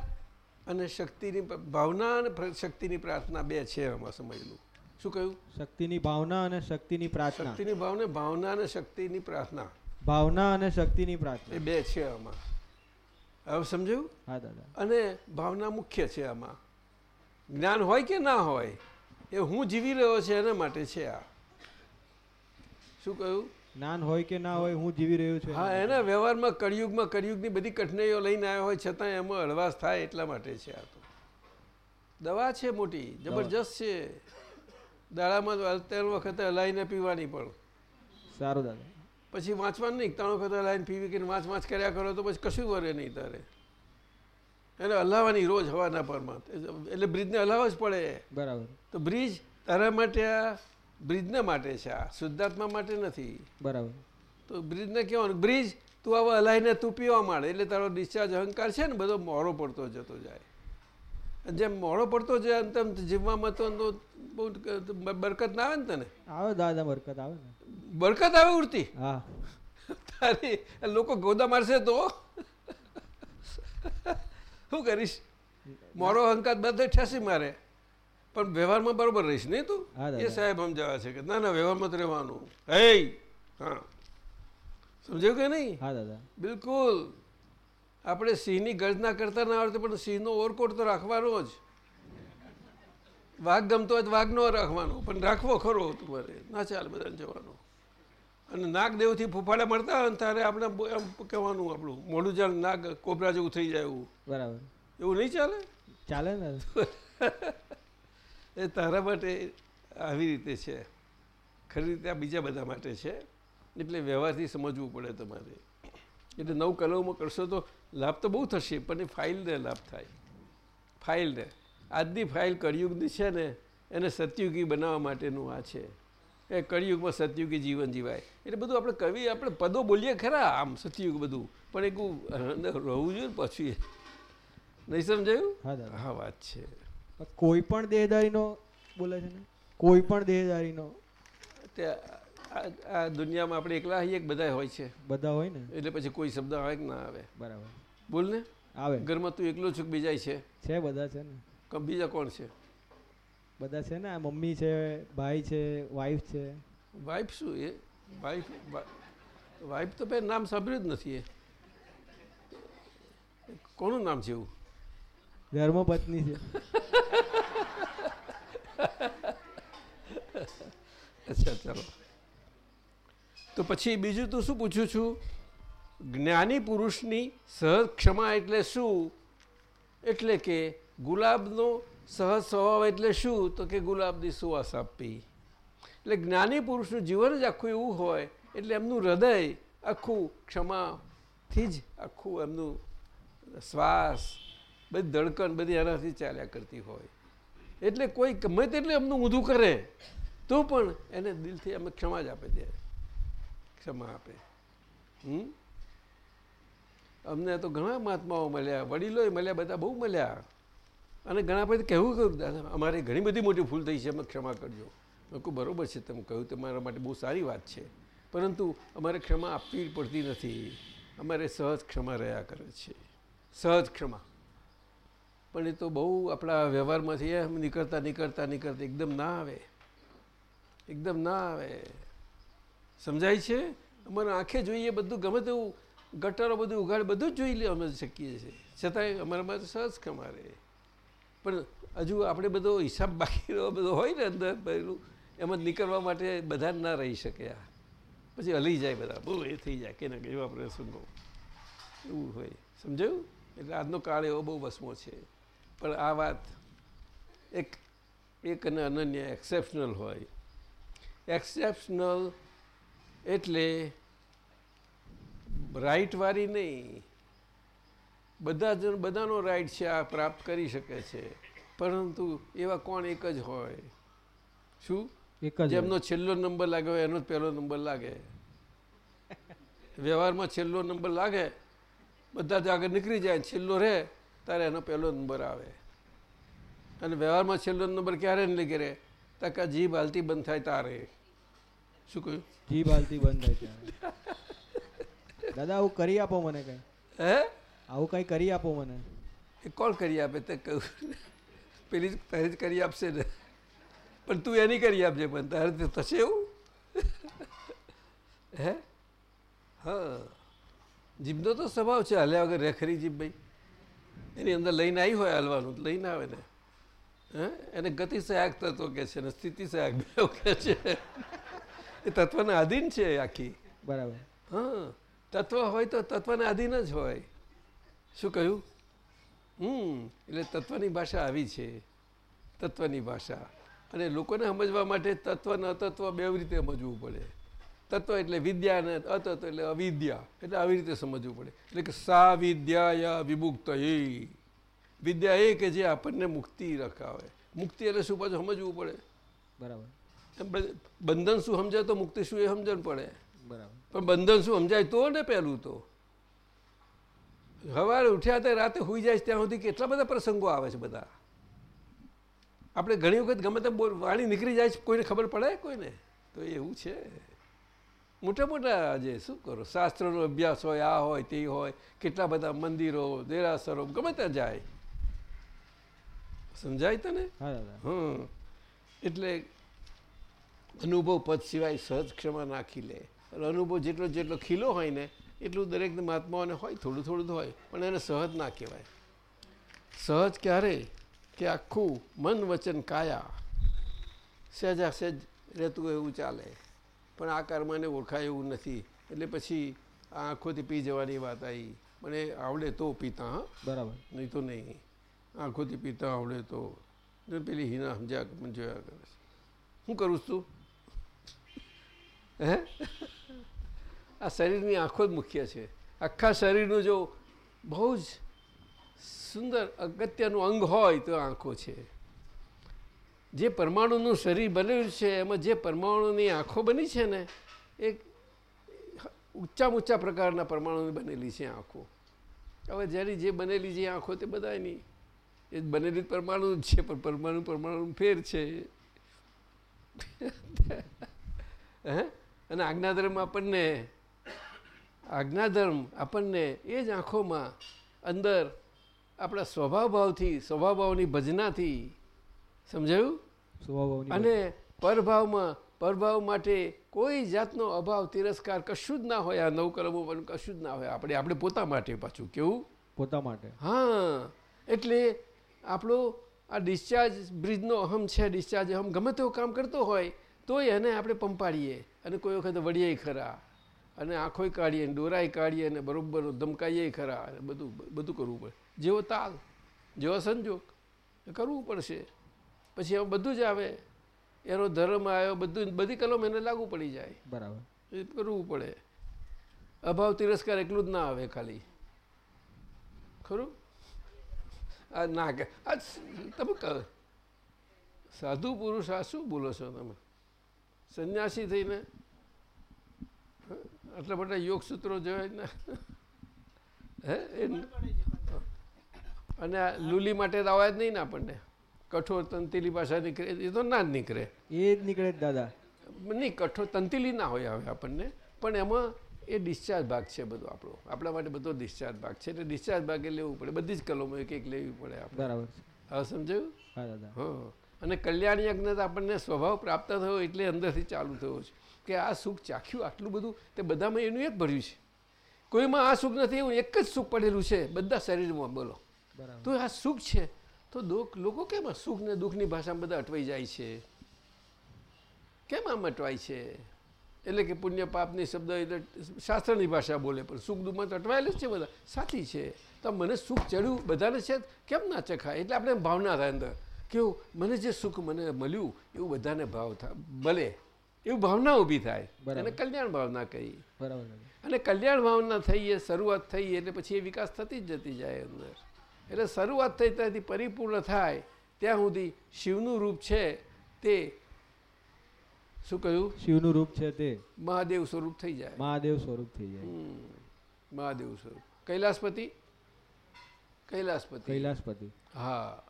અને શક્તિની ભાવના અને શક્તિની પ્રાર્થના બે છે આમાં સમજલું. શું કહ્યું? શક્તિની ભાવના અને શક્તિની પ્રાર્થના. શક્તિની ભાવના ભાવના અને શક્તિની પ્રાર્થના. ભાવના અને શક્તિની એ પ્રાર્થના બે છે આમાં. હવે સમજાયું? હા દાદા. અને ભાવના મુખ્ય છે આમાં. જ્ઞાન હોય કે ના હોય એ હું જીવી રહ્યો છે એના માટે છે આ. શું કહ્યું? જ્ઞાન હોય કે ના હોય હું જીવી રહ્યો છું હા એના વ્યવહારમાં કળિયુગમાં કળિયુગની બધી કઠિનાઈઓ લઈને આવ્યા હોય છતાં એમાં હળવાશ થાય એટલા માટે છે આ તો. દવા છે મોટી જબરજસ્ત છે. દાડામાં ત્રણ વખતે હલાઈને પીવાની પણ. સારું દાદા. પછી વાંચવાનું નહીં ત્રણ વખત હલાઈને પીવી કે વાંચ વાંચ કર્યા કરો તો પછી કશું વરે નહીં તારે. એને હલાવવાની રોજ હવાના પરમાં એટલે બ્રિજને હલાવવા જ પડે. બરાબર. તો બ્રિજ તારા માટે આ બ્રિજને માટે છે આ. શુદ્ધાત્મા માટે નથી. બરાબર. તો બ્રિજને કહેવાનું બ્રિજ તું હવે હલાઈને તું પીવા માંડે એટલે તારો ડિસ્ચાર્જ અહંકાર છે ને બધો મોડો પડતો જતો જાય. અને જેમ મોડો પડતો જાય તેમ જીવવામાં તો બહુ બરકત ના આવે ને તને? આવે દાદા બરકત આવે ને. બરકત આવે ઉડતી? હા. તારી લોકો ગોદા મારશે તો? શું કરીશ? મોડો અહંકાર બધે ઠેસી મારે. પણ વ્યવહારમાં બરોબર રહીશ નહીં તું? એ સાહેબ સમજાવે છે કે ના ના વ્યવહારમાં જ રહેવાનું. હે હા. સમજાયું કે નહીં? હા દાદા. બિલકુલ. આપણે સિંહની ગર્જના કરતા ના આવડતું પણ સિંહનો ઓરકોટ તો રાખવાનો જ. વાઘ ગમતો હોય તો વાઘ ન રાખવાનો પણ રાખવો ખરો તમારે. ના ચાલે બધાને જવાનું. અને નાગદેવથી ફૂફાડા મળતા હોય ને ત્યારે આપણે એમ કહેવાનું આપણું મોઢું જાણ નાગ કોબરા જેવું થઈ જાય એવું. બરાબર. એવું નહીં ચાલે? ચાલે ને એ તારા માટે આવી રીતે છે. ખરી રીતે આ બીજા બધા માટે છે. એટલે વ્યવહારથી સમજવું પડે તમારે. એટલે નવ કલમમાં કરશો તો લાભ તો બહુ થશે પણ એ ફાઇલને લાભ થાય. ફાઇલને. આજની ફાઇલ કળિયુગની છે ને એને સતયુગી બનાવવા માટેનું આ છે. એ કળિયુગમાં સતયુગી જીવન જીવાય. એટલે બધું આપણે કવિ આપણે પદો બોલીએ ખરા આમ સતયુગ બધું. પણ એક રહેવું જોઈએ ને પછી. નહીં સમજાયું? હા હા વાત છે. કોઈ પણ દેહદારીનો બોલે છે ને? કોઈ પણ દેહદારીનો તે આ દુનિયામાં આપણે એકલા હોઈએ કે બધા હોય છે? બધા હોય ને? એટલે પછી કોઈ શબ્દ આવે કે ના આવે? બરાબર. બોલ ને. આવે. ઘરમાં તું એકલો છું કે બીજા છે? છે બધા છે ને? બીજા કોણ છે? બધા છે ને? મમ્મી છે ભાઈ છે વાઈફ છે. વાઇફ શું એ? વાઇફ વાઇફ તો ભાઈ નામ સાંભળ્યું જ નથી એ. કોનું નામ છે એવું? ધર્મપત્ની છે. અચ્છા, ચાલો. તો પછી બીજું તું શું પૂછું છું? જ્ઞાની પુરુષની સહજ ક્ષમા એટલે શું? એટલે કે ગુલાબનો સહજ સ્વભાવ એટલે શું? તો કે ગુલાબની સુવાસ આપવી. એટલે જ્ઞાની પુરુષનું જીવન જ આખું એવું હોય, એટલે એમનું હૃદય આખું ક્ષમાથી જ આખું એમનું શ્વાસ, બધી ધડકન બધી એનાથી ચાલ્યા કરતી હોય. એટલે કોઈ ગમે તેટલું એમનું ઊંધું કરે, તો પણ એને દિલથી અમે ક્ષમા જ આપે ત્યારે ક્ષમા આપે. હમ? અમને તો ઘણા મહાત્માઓ મળ્યા વડીલોય મળ્યા, બધા બહુ મળ્યા. અને ઘણા પછી કહેવું કહ્યું અમારે ઘણી બધી મોટી ભૂલ થઈ છે, અમે ક્ષમા કરજો. લોકો બરોબર છે, તમે કહ્યું તમારા માટે બહુ સારી વાત છે. પરંતુ અમારે ક્ષમા આપવી પડતી નથી. અમારે સહજ ક્ષમા રહ્યા કરે છે. સહજ ક્ષમા. પણ એ તો બહુ આપણા વ્યવહારમાંથી એમ નીકળતા નીકળતા નીકળતા એકદમ ના આવે. એકદમ ના આવે. સમજાય છે? અમારે આંખે જોઈએ બધું ગમે તેવું ગટરો બધું ઉઘાડ બધું જ જોઈ લે અમે શકીએ છીએ. છતાંય અમારામાં તો સહજ કમારે પણ હજુ આપણે બધો હિસાબ બાકી બધો હોય ને અંદર પહેલું, એમાં નીકળવા માટે બધા ના રહી શકે આ. પછી હલી જાય બધા, બહુ એ થઈ જાય કે ના એવા પ્રસંગો. એવું હોય. સમજાયું? એટલે આજનો કાળ એવો બહુ વસમો છે. પણ આ વાત એક એક અને અનન્ય એક્સેપ્શનલ હોય. એક્સેપ્શનલ એટલે રાઈટવાળી નહીં. બધા જ બધાનો રાઈટ છે આ પ્રાપ્ત કરી શકે છે. પરંતુ એવા કોણ એક જ હોય? શું? એક જેમનો છેલ્લો નંબર લાગે હોય એનો જ પહેલો નંબર લાગે. વ્યવહારમાં છેલ્લો નંબર લાગે બધા જ આગળ નીકળી જાય છેલ્લો રહે. ત્યારે એનો પહેલો નંબર આવે. અને વ્યવહારમાં છેલ્લો નંબર ક્યારે નહીં રહે તક જીભ હાલતી બંધ થાય તારે. શું કહ્યું? જીભ હાલતી બંધ થાય ત્યારે. દાદા આવું કરી આપો મને કઈ. હે? આવું કઈ કરી આપો મને. એ કોણ કરી આપે તે કહ્યું પેલી જ તારે જ કરી આપશે ને. પણ તું એની કરી આપજે પણ. તારે થશે એવું? હે? હા. જીભનો તો સ્વભાવ છે. હાલ્યા વગર રેખરી જીભ ભાઈ. એની અંદર લઈને આવી હોય હાલવાનું લઈને આવે ને. હે? એને ગતિ સહાયક તત્વ કે છે ને સ્થિતિ સહાયક બે કે છે. એ તત્વના આધીન છે આખી. બરાબર. હા તત્વ હોય તો તત્વના આધીન જ હોય. શું કહ્યું? હમ એટલે તત્વની ભાષા આવી છે. તત્વની ભાષા. અને લોકોને સમજવા માટે તત્વ ન તત્વ બે રીતે સમજવું પડે. તત્વ એટલે વિદ્યા અને અતત્વ એટલે અવિદ્યા. એટલે આવી રીતે સમજવું પડે. એટલે કે સા વિદ્યા વિમુક્ત એ વિદ્યા એ કે જે આપણને મુક્તિ રખાવે. મુક્તિ એટલે શું? પાછું સમજવું પડે. બરાબર. બંધન શું સમજાય તો મુક્તિ શું એ સમજણ પડે. બરાબર. પણ બંધન શું સમજાય તો ને પહેલું તો. સવારે ઉઠ્યા તો રાતે હોઈ જાય ત્યાં સુધી કેટલા બધા પ્રસંગો આવે છે બધા. આપણે ઘણી વખત ગમે બોલ વાણી નીકળી જાય છે કોઈને ખબર પડે? કોઈને? તો એવું છે. મોટા મોટા જે શું કરો? શાસ્ત્રનો અભ્યાસ હોય આ હોય તે હોય કેટલા બધા મંદિરો દેરાસરો ગમે ત્યાં જાય. સમજાય તને? હમ. એટલે અનુભવ પદ સિવાય સહજ ક્ષમા નાખી લે. અનુભવ જેટલો જેટલો ખીલો હોય ને એટલું દરેક મહાત્માઓને હોય થોડું થોડું હોય પણ એને સહજ ના કહેવાય. સહજ ક્યારે? કે આખું મન વચન કાયા. સહેજા સહેજ રહેતું હોય એવું ચાલે. પણ આ કર્મને ઓળખાય એવું નથી. એટલે પછી આ આંખોથી પી જવાની વાત આવી. મને આવડે તો પીતા હા. બરાબર. નહીં તો નહીં. આંખોથી પીતા આવડે તો. પેલી હિના સમજ્યા મને જોયા કરે છે. શું કરું છું? હે? આ શરીરની આંખો જ મુખ્ય છે. આખા શરીરનું જો બહુ જ સુંદર અગત્યનું અંગ હોય તો આંખો છે. જે પરમાણુનું શરીર બનેલું છે, એમાં જે પરમાણુની આંખો બની છે ને, એ ઊંચા ઊંચા પ્રકારના પરમાણુની બનેલી છે આંખો. હવે જેની જે બનેલી છે આંખો તે બધા નહીં એ બનેલી પરમાણુ જ છે, પણ પરમાણુ પરમાણુ ફેર છે. હે? અને આજ્ઞાધર્મ આપણને આજ્ઞાધર્મ આપણને એ જ આંખોમાં અંદર આપણા સ્વભાવ ભાવથી ભજનાથી સમજાયું? અને પરભાવમાં પરભાવ માટે કોઈ જાતનો અભાવ તિરસ્કાર કશું જ ના હોય આ નવકર્મો પણ કશું જ ના હોય. આપણે આપણે પોતા માટે પાછું કેવું? પોતા માટે. હા એટલે આપણો આ ડિસ્ચાર્જ બ્રિજનો અહમ છે ડિસ્ચાર્જ અહમ ગમે તેવું કામ કરતો હોય તોય એને આપણે પંપાડીએ. અને કોઈ વખત વળીએ ખરા. અને આંખોય કાઢીએ ને ડોરાય કાઢીએ અને બરોબર ધમકાઈએ ખરા. અને બધું બધું કરવું પડે. જેવો તાલ જેવો સંજોગ કરવું પડશે. પછી હવે બધું જ આવે. એનો ધર્મ આવ્યો બધું બધી કલમ એને લાગુ પડી જાય. બરાબર. એ કરવું પડે. અભાવ તિરસ્કાર એકલું જ ના આવે ખાલી. ખરું? આ ના કે આ તમે સાધુ પુરુષ આ શું બોલો છો તમે? સંન્યાસી થઈને આટલા બધા યોગ સૂત્રો જોયા ને. હે? એ અને આ લુલી માટે તો અવાજ નહીં ને આપણને? કઠોર તંતીલી ભાષા નીકળે. એ તો ના જ નીકળે. એ જ નીકળે જ દાદા. નહીં કઠોર તંતીલી ના હોય હવે આપણને. પણ એમાં એ ડિસ્ચાર્જ ભાગ છે બધો આપણો. આપણા માટે બધો ડિસ્ચાર્જ ભાગ છે. એટલે ડિસ્ચાર્જ ભાગે લેવું પડે. બધી જ કલમો એક એક લેવી પડે બરાબર હવે સમજાયું? હા દાદા. હા અને કલ્યાણ યજ્ઞ આપણને સ્વભાવ પ્રાપ્ત થયો એટલે અંદરથી ચાલુ થયો છે. કે આ સુખ ચાખ્યું આટલું બધું તે બધામાં એનું એક ભર્યું છે. કોઈમાં આ સુખ નથી એવું એક જ સુખ પડેલું છે. બધા શરીરમાં બોલો. બરાબર. તો આ સુખ છે. તો દુઃખ લોકો કેમ સુખ ને દુઃખની ભાષામાં બધા અટવાઈ જાય છે? કેમ આમ અટવાય છે? એટલે કે પુણ્ય પાપની શબ્દ એટલે શાસ્ત્રની ભાષા બોલે પણ સુખ દુઃખમાં તો અટવાયેલું જ છે બધા. સાથી છે. તો મને સુખ ચડ્યું બધાને છે કેમ ના ચખાય? એટલે આપણે ભાવના થાય અંદર. કેવું મને જે સુખ મને મળ્યું એવું બધાને ભાવ થાય ભલે એવું ભાવના ઊભી થાય. અને કલ્યાણ ભાવના કહી. બરાબર. અને કલ્યાણ ભાવના થઈ એ શરૂઆત થઈ એટલે પછી એ વિકાસ થતી જ જતી જાય અંદર. એટલે શરૂઆત થઈ ત્યાંથી પરિપૂર્ણ થાય ત્યાં સુધી શિવનું રૂપ છે તે. શું કહ્યું? શિવનું રૂપ છે તે. મહાદેવ સ્વરૂપ થઈ જાય. મહાદેવ સ્વરૂપ થઈ જાય. મહાદેવ સ્વરૂપ. કૈલાસપતિ? કૈલાસપતિ. કૈલાસપતિ. હા.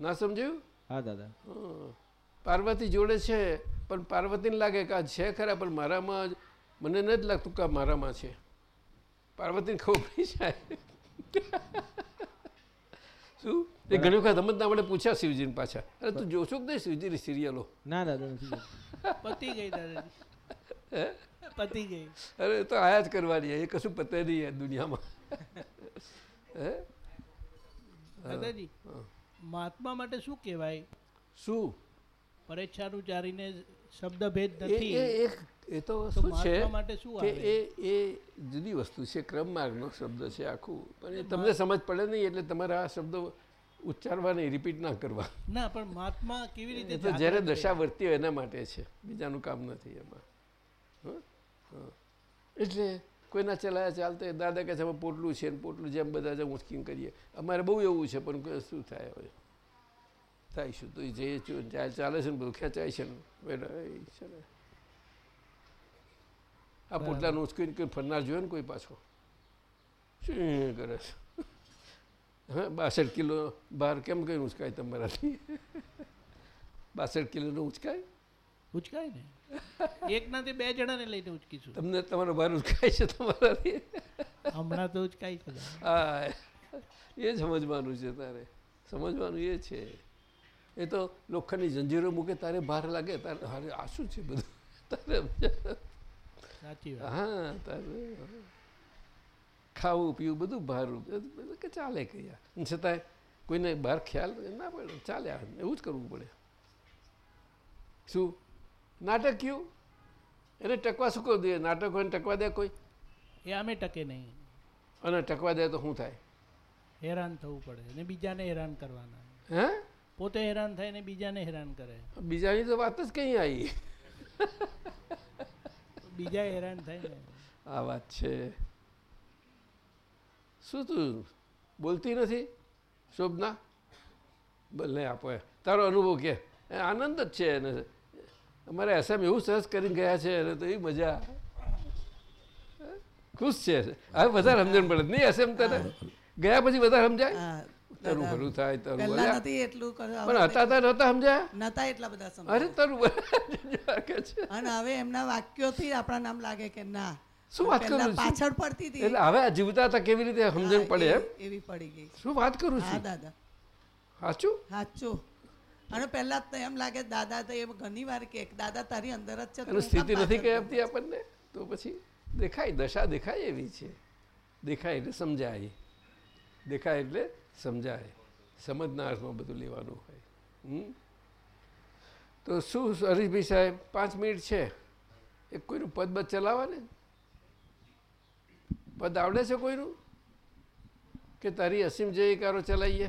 ના સમજ્યું? હા દાદા. પાર્વતી જોડે છે પણ પાર્વતીને લાગે કે આ છે ખરા પણ મારામાં મને નથી લાગતું કે મારામાં છે. પાર્વતીને ખબર પડી જાય. શું? એ ઘણી વખત રમતના આપણે પૂછ્યા શિવજીને પાછા. અરે તું જોશો કે નહીં શિવજીની સિરિયલો? ના દાદા પતી ગઈ દાદાજી. પતી ગઈ. અરે તો આયા જ કરવાની એ કશું પતે નહીં દુનિયામાં. હે? દાદાજી મહાત્મા માટે શું કહેવાય? શું? પરેચ્છાનુચારીને શબ્દભેદ એ નથી. એક એ તો શું છે કે એ એ જુદી વસ્તુ છે ક્રમ માર્ગનો શબ્દ છે આખું. પણ એ તમને સમજ પડે નહીં એટલે તમારે આ શબ્દો ઉચ્ચારવા નહીં રિપીટ ના કરવા. ના પણ મહાત્મા કેવી રીતે તો જ્યારે દશા વર્તી હોય એના માટે છે. બીજાનું કામ નથી એમાં. એટલે કોઈના ચલાયા ચાલતા દાદા કહે છે હવે પોટલું છે ને પોટલું જેમ બધા જેમ ઉચકીને કરીએ. અમારે બહુ એવું છે પણ શું થાય હવે? થાય શું? તો જે ચાલે છે ને બધું ખેંચાય છે ને. છે ને. આ પોટલાનું ઉચકીને કોઈ ફરનાર જોયો ને કોઈ પાછો? શું કરે છે? હા બાસઠ કિલો બહાર કેમ કઈ ઉંચકાય તમારાથી? બાસઠ કિલોનો ઉંચકાય? ઉંચકાય ને. એક નાથી બે જણાને લઈને ઉચકીશું. તમને તમારો બહાર ઉચકાય છે તમારાથી? હમણાં તો ઉચકાય છે. હા એ સમજવાનું છે તારે. સમજવાનું એ છે. એ તો લોખંડની જંજીરો મૂકે તારે બહાર લાગે તારે હારે આ શું છે બધું? તારે સાચી વાત. હા ખાવું પીવું બધું ભારું. કે ચાલે કયા છતાંય કોઈને બહાર ખ્યાલ ના પડે. ચાલે એવું જ કરવું પડે. શું? નાટક કયું? એને ટકવા શું કહું? દે નાટક હોય ટકવા દે કોઈ? એ અમે ટકે નહીં. અને ટકવા દે તો શું થાય? હેરાન થવું પડે અને બીજાને હેરાન કરવાના. હે? પોતે હેરાન થાય ને બીજાને હેરાન કરે. બીજાની તો વાત જ કઈ આવી? બીજા હેરાન થાય ને. આ વાત છે. શું તું બોલતી નથી શોભના? ભલે આપો એ. તારો અનુભવ કે. આનંદ જ છે એને. અમારે એસએમ એવું સરસ કરીને ગયા છે એને તો એ મજા. ખુશ છે. હવે વધારે સમજણ પડે. નહીં એસએમ તને? ગયા પછી વધારે સમજાય? તારું દાદા. થાય તારું પહેલા નથી એટલું પણ હતા તા નતા સમજ્યા? નતા એટલા બધા અરે સમજાય તારું કે છે. અને હવે એમના વાક્યોથી આપણા નામ લાગે કે ના. શું વાત કરું છું? પાછળ પડતી હતી. એટલે હવે જીવતા હતા કેવી રીતે? સમજણ પડે એમ? એવી- પડી ગઈ. શું વાત કરું હા છું? દાદા. સાચું? સાચું. અને પહેલા તો એમ લાગે દાદા તો એ ઘણી વાર કે દાદા તારી અંદર જ છે સ્થિતિ નથી કહી આપતી આપણને? તો પછી દેખાય દશા દેખાય એવી છે. દેખાય એટલે સમજાય. દેખાય એટલે સમજાય. સમજના અર્થમાં બધું લેવાનું હોય. તો શું હરીશભાઈ સાહેબ પાંચ મિનિટ છે. એ કોઈનું પદ બદ ચલાવવાને? પદ આવડે છે કોઈનું? કે તારી અસીમ જયકારો ચલાવીએ?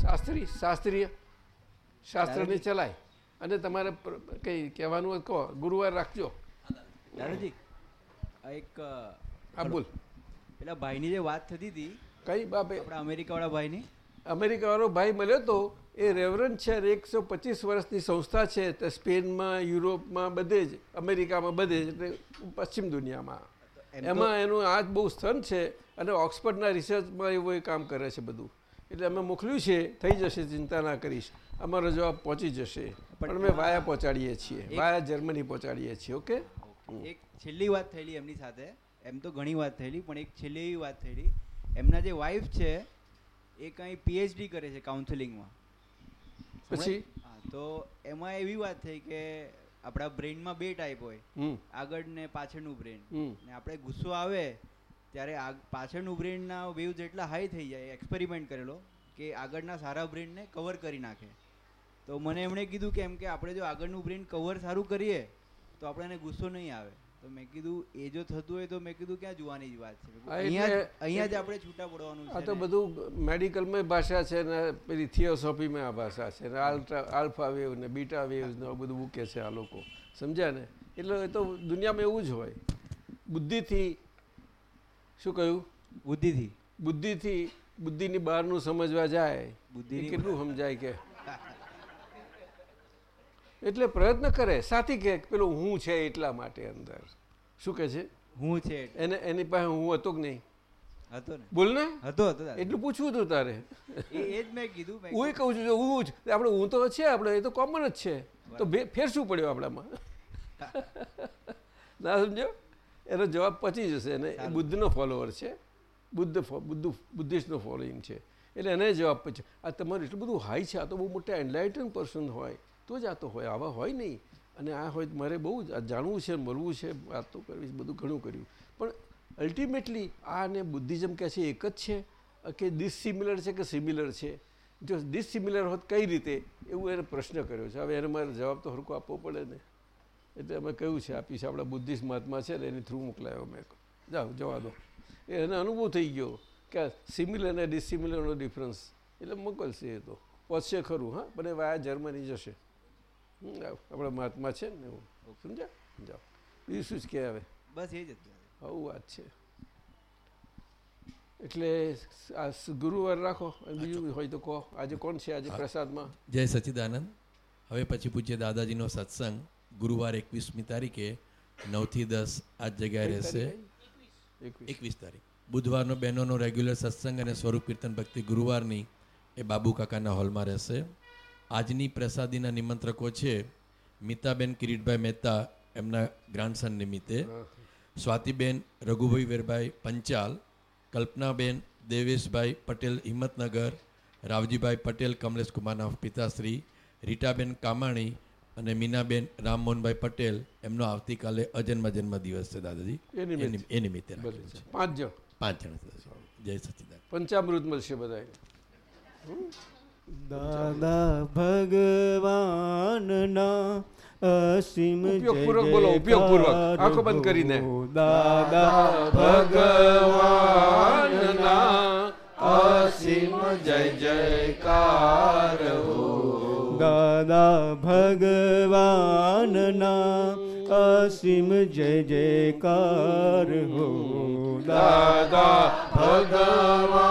શાસ્ત્રી શાસ્ત્રીય. શાસ્ત્રને ચલાય. અને તમારે કંઈ કહેવાનું હોય કહો. ગુરુવાર રાખજો. દાદાજી આ એક બોલ. પેલા ભાઈની જે વાત થતી હતી કઈ બાબે? આપણા અમેરિકાવાળા ભાઈની? અમેરિકાવાળો ભાઈ મળ્યો તો એ રેવરન છે એકસો પચીસ વર્ષની સંસ્થા છે તે સ્પેનમાં યુરોપમાં બધે જ અમેરિકામાં બધે જ એટલે પશ્ચિમ દુનિયામાં. એમ એનું આજ બહુ સ્થન છે અને ઓક્સફર્ડના રિસર્ચમાં એવું એ કામ કરે છે બધું. એટલે અમે મોકલ્યું છે થઈ જશે ચિંતા ના કરીશ. અમારો જવાબ પહોંચી જશે. પણ અમે વાયા પહોંચાડીએ છીએ. વાયા જર્મની પહોંચાડીએ છીએ ઓકે? એક છેલ્લી વાત થયેલી એમની સાથે. એમ તો ઘણી વાત થયેલી પણ એક છેલ્લી વાત થયેલી એમના જે વાઈફ છે એ કંઈ પીએચડી કરે છે કાઉન્સેલિંગમાં પછી? તો એમાં એવી વાત થઈ કે આપણા બ્રેઇનમાં બે ટાઈપ હોય. આગળ ને પાછળનું બ્રેન ને આપણે ગુસ્સો આવે ત્યારે પાછળનું બ્રેનના વેવ જેટલા હાઈ થઈ જાય એક્સપેરિમેન્ટ કરેલો કે આગળના સારા બ્રેનને કવર કરી નાખે. તો મને એમણે કીધું કે એમ કે આપણે જો આગળનું બ્રેન કવર સારું કરીએ તો આપણે એને ગુસ્સો નહીં આવે. તો મેં કીધું એ જો થતું હોય તો મેં કીધું ક્યાં જોવાની જ વાત છે? અહીંયા જ- અહીંયા જ આપણે છૂટા પડવાનું આ તો બધું મેડિકલમાં ભાષા છે ને પેલી થિયોસોફીમાં આ ભાષા છે ને આલ્ટ્રા આલ્ફા વેવ ને બીટા વેવ ને બધું મૂકે છે આ લોકો. સમજ્યા ને? એટલે એ તો દુનિયામાં એવું જ હોય. બુદ્ધિથી શું કહ્યું? બુદ્ધિથી. બુદ્ધિથી બુદ્ધિની બહારનું સમજવા જાય. બુદ્ધિની એ કેટલું સમજાય કે એટલે પ્રયત્ન કરે. સાથી કે પેલું હું છે એટલા માટે અંદર. શું કે છે? હું છે એને એની પાસે હું હતો કે નહીં? હતો ને. બોલ ને. હતો હતો એટલું પૂછવું હતું તારે. એ એ જ મેં કીધું હું એ કહું છું હું જ આપણે હું તો છે આપણે એ તો કોમન જ છે. તો ફેર શું પડ્યો આપણામાં. ના સમજો? એનો જવાબ પચી જશે. અને એ બુદ્ધનો ફોલોવર છે. બુદ્ધ બુદ્ધ બુદ્ધિસ્ટનો ફોલોઈંગ છે. એટલે એને જવાબ પછી આ તમારું એટલું બધું હાઈ છે. આ તો બહુ મોટા એન્લાઇટન પર્સન હોય. તો જ આતો હોય, આવા હોય નહીં. અને આ હોય મારે બહુ જાણવું છે, મળવું છે વાતો કરવી બધું ઘણું કર્યું. પણ અલ્ટિમેટલી આ અને બુદ્ધિઝમ કહે છે એક જ છે? કે ડિસિમિલર છે કે સિમિલર છે? જો ડિસિમિલર હોત કઈ રીતે? એવું એને પ્રશ્ન કર્યો છે. હવે એને મારે જવાબ તો હરકો આપવો પડે ને. એટલે અમે કહ્યું છે આપીશ આપણા બુદ્ધિસ્ટ મહાત્મા છે ને, એની થ્રુ મોકલાયો મેં જાઓ, જવા દો. એને અનુભવ થઈ ગયો કે સિમિલર અને ડિસિમિલરનો ડિફરન્સ એટલે મોકલશે એ તો. પહોંચશે ખરું, હા? પણ વાયા જર્મની જશે. આપણા મહાત્મા છે ને એવું. સમજ્યા? જાઓ. બીજું શું જ કહે હવે. બસ એ જ આવું વાત છે. એટલે આ ગુરુવાર રાખો. બીજું હોય તો કહો. આજે કોણ છે આજે પ્રસાદમાં? જય સચિદાનંદ. હવે પછી પૂછે દાદાજીનો સત્સંગ ગુરુવાર એકવીસમી તારીખે નવથી દસ આ જ જગ્યાએ રહેશે. એકવીસ તારીખ. બુધવારનો બહેનોનો રેગ્યુલર સત્સંગ અને સ્વરૂપ કીર્તન ભક્તિ ગુરુવારની એ બાબુ કાકાના હોલમાં રહેશે. આજની પ્રસાદીના નિમંત્રકો છે મિતાબેન કિરીટભાઈ મહેતા એમના ગ્રાન્ડસન નિમિત્તે સ્વાતિબેન રઘુભાઈ વેરભાઈ પંચાલ કલ્પનાબેન દેવેશભાઈ પટેલ હિંમતનગર રાવજીભાઈ પટેલ કમલેશ કુમારના પિતાશ્રી રીટાબેન કામાણી અને મીનાબેન રામમોહનભાઈ પટેલ એમનો આવતીકાલે અજન્મ જન્મ દિવસ છે દાદાજી. એ નિમિત્તે. પાંચ જણ. પાંચ જણ. જય સચિદાન પંચામૃત મળશે બધા દાદા ભગવાનના અસીમ ઉપયોગપૂર્વક બોલો, ઉપયોગપૂર્વક. આંખો બંધ કરીને. દાદા ભગવાનના અસીમ જય જયકાર દાદા ભગવાનના અસીમ જય જયકાર હો દાદા ભગવાનના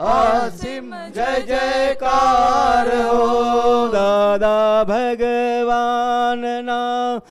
અસીમ જય જયકાર હો દાદા ભગવાનના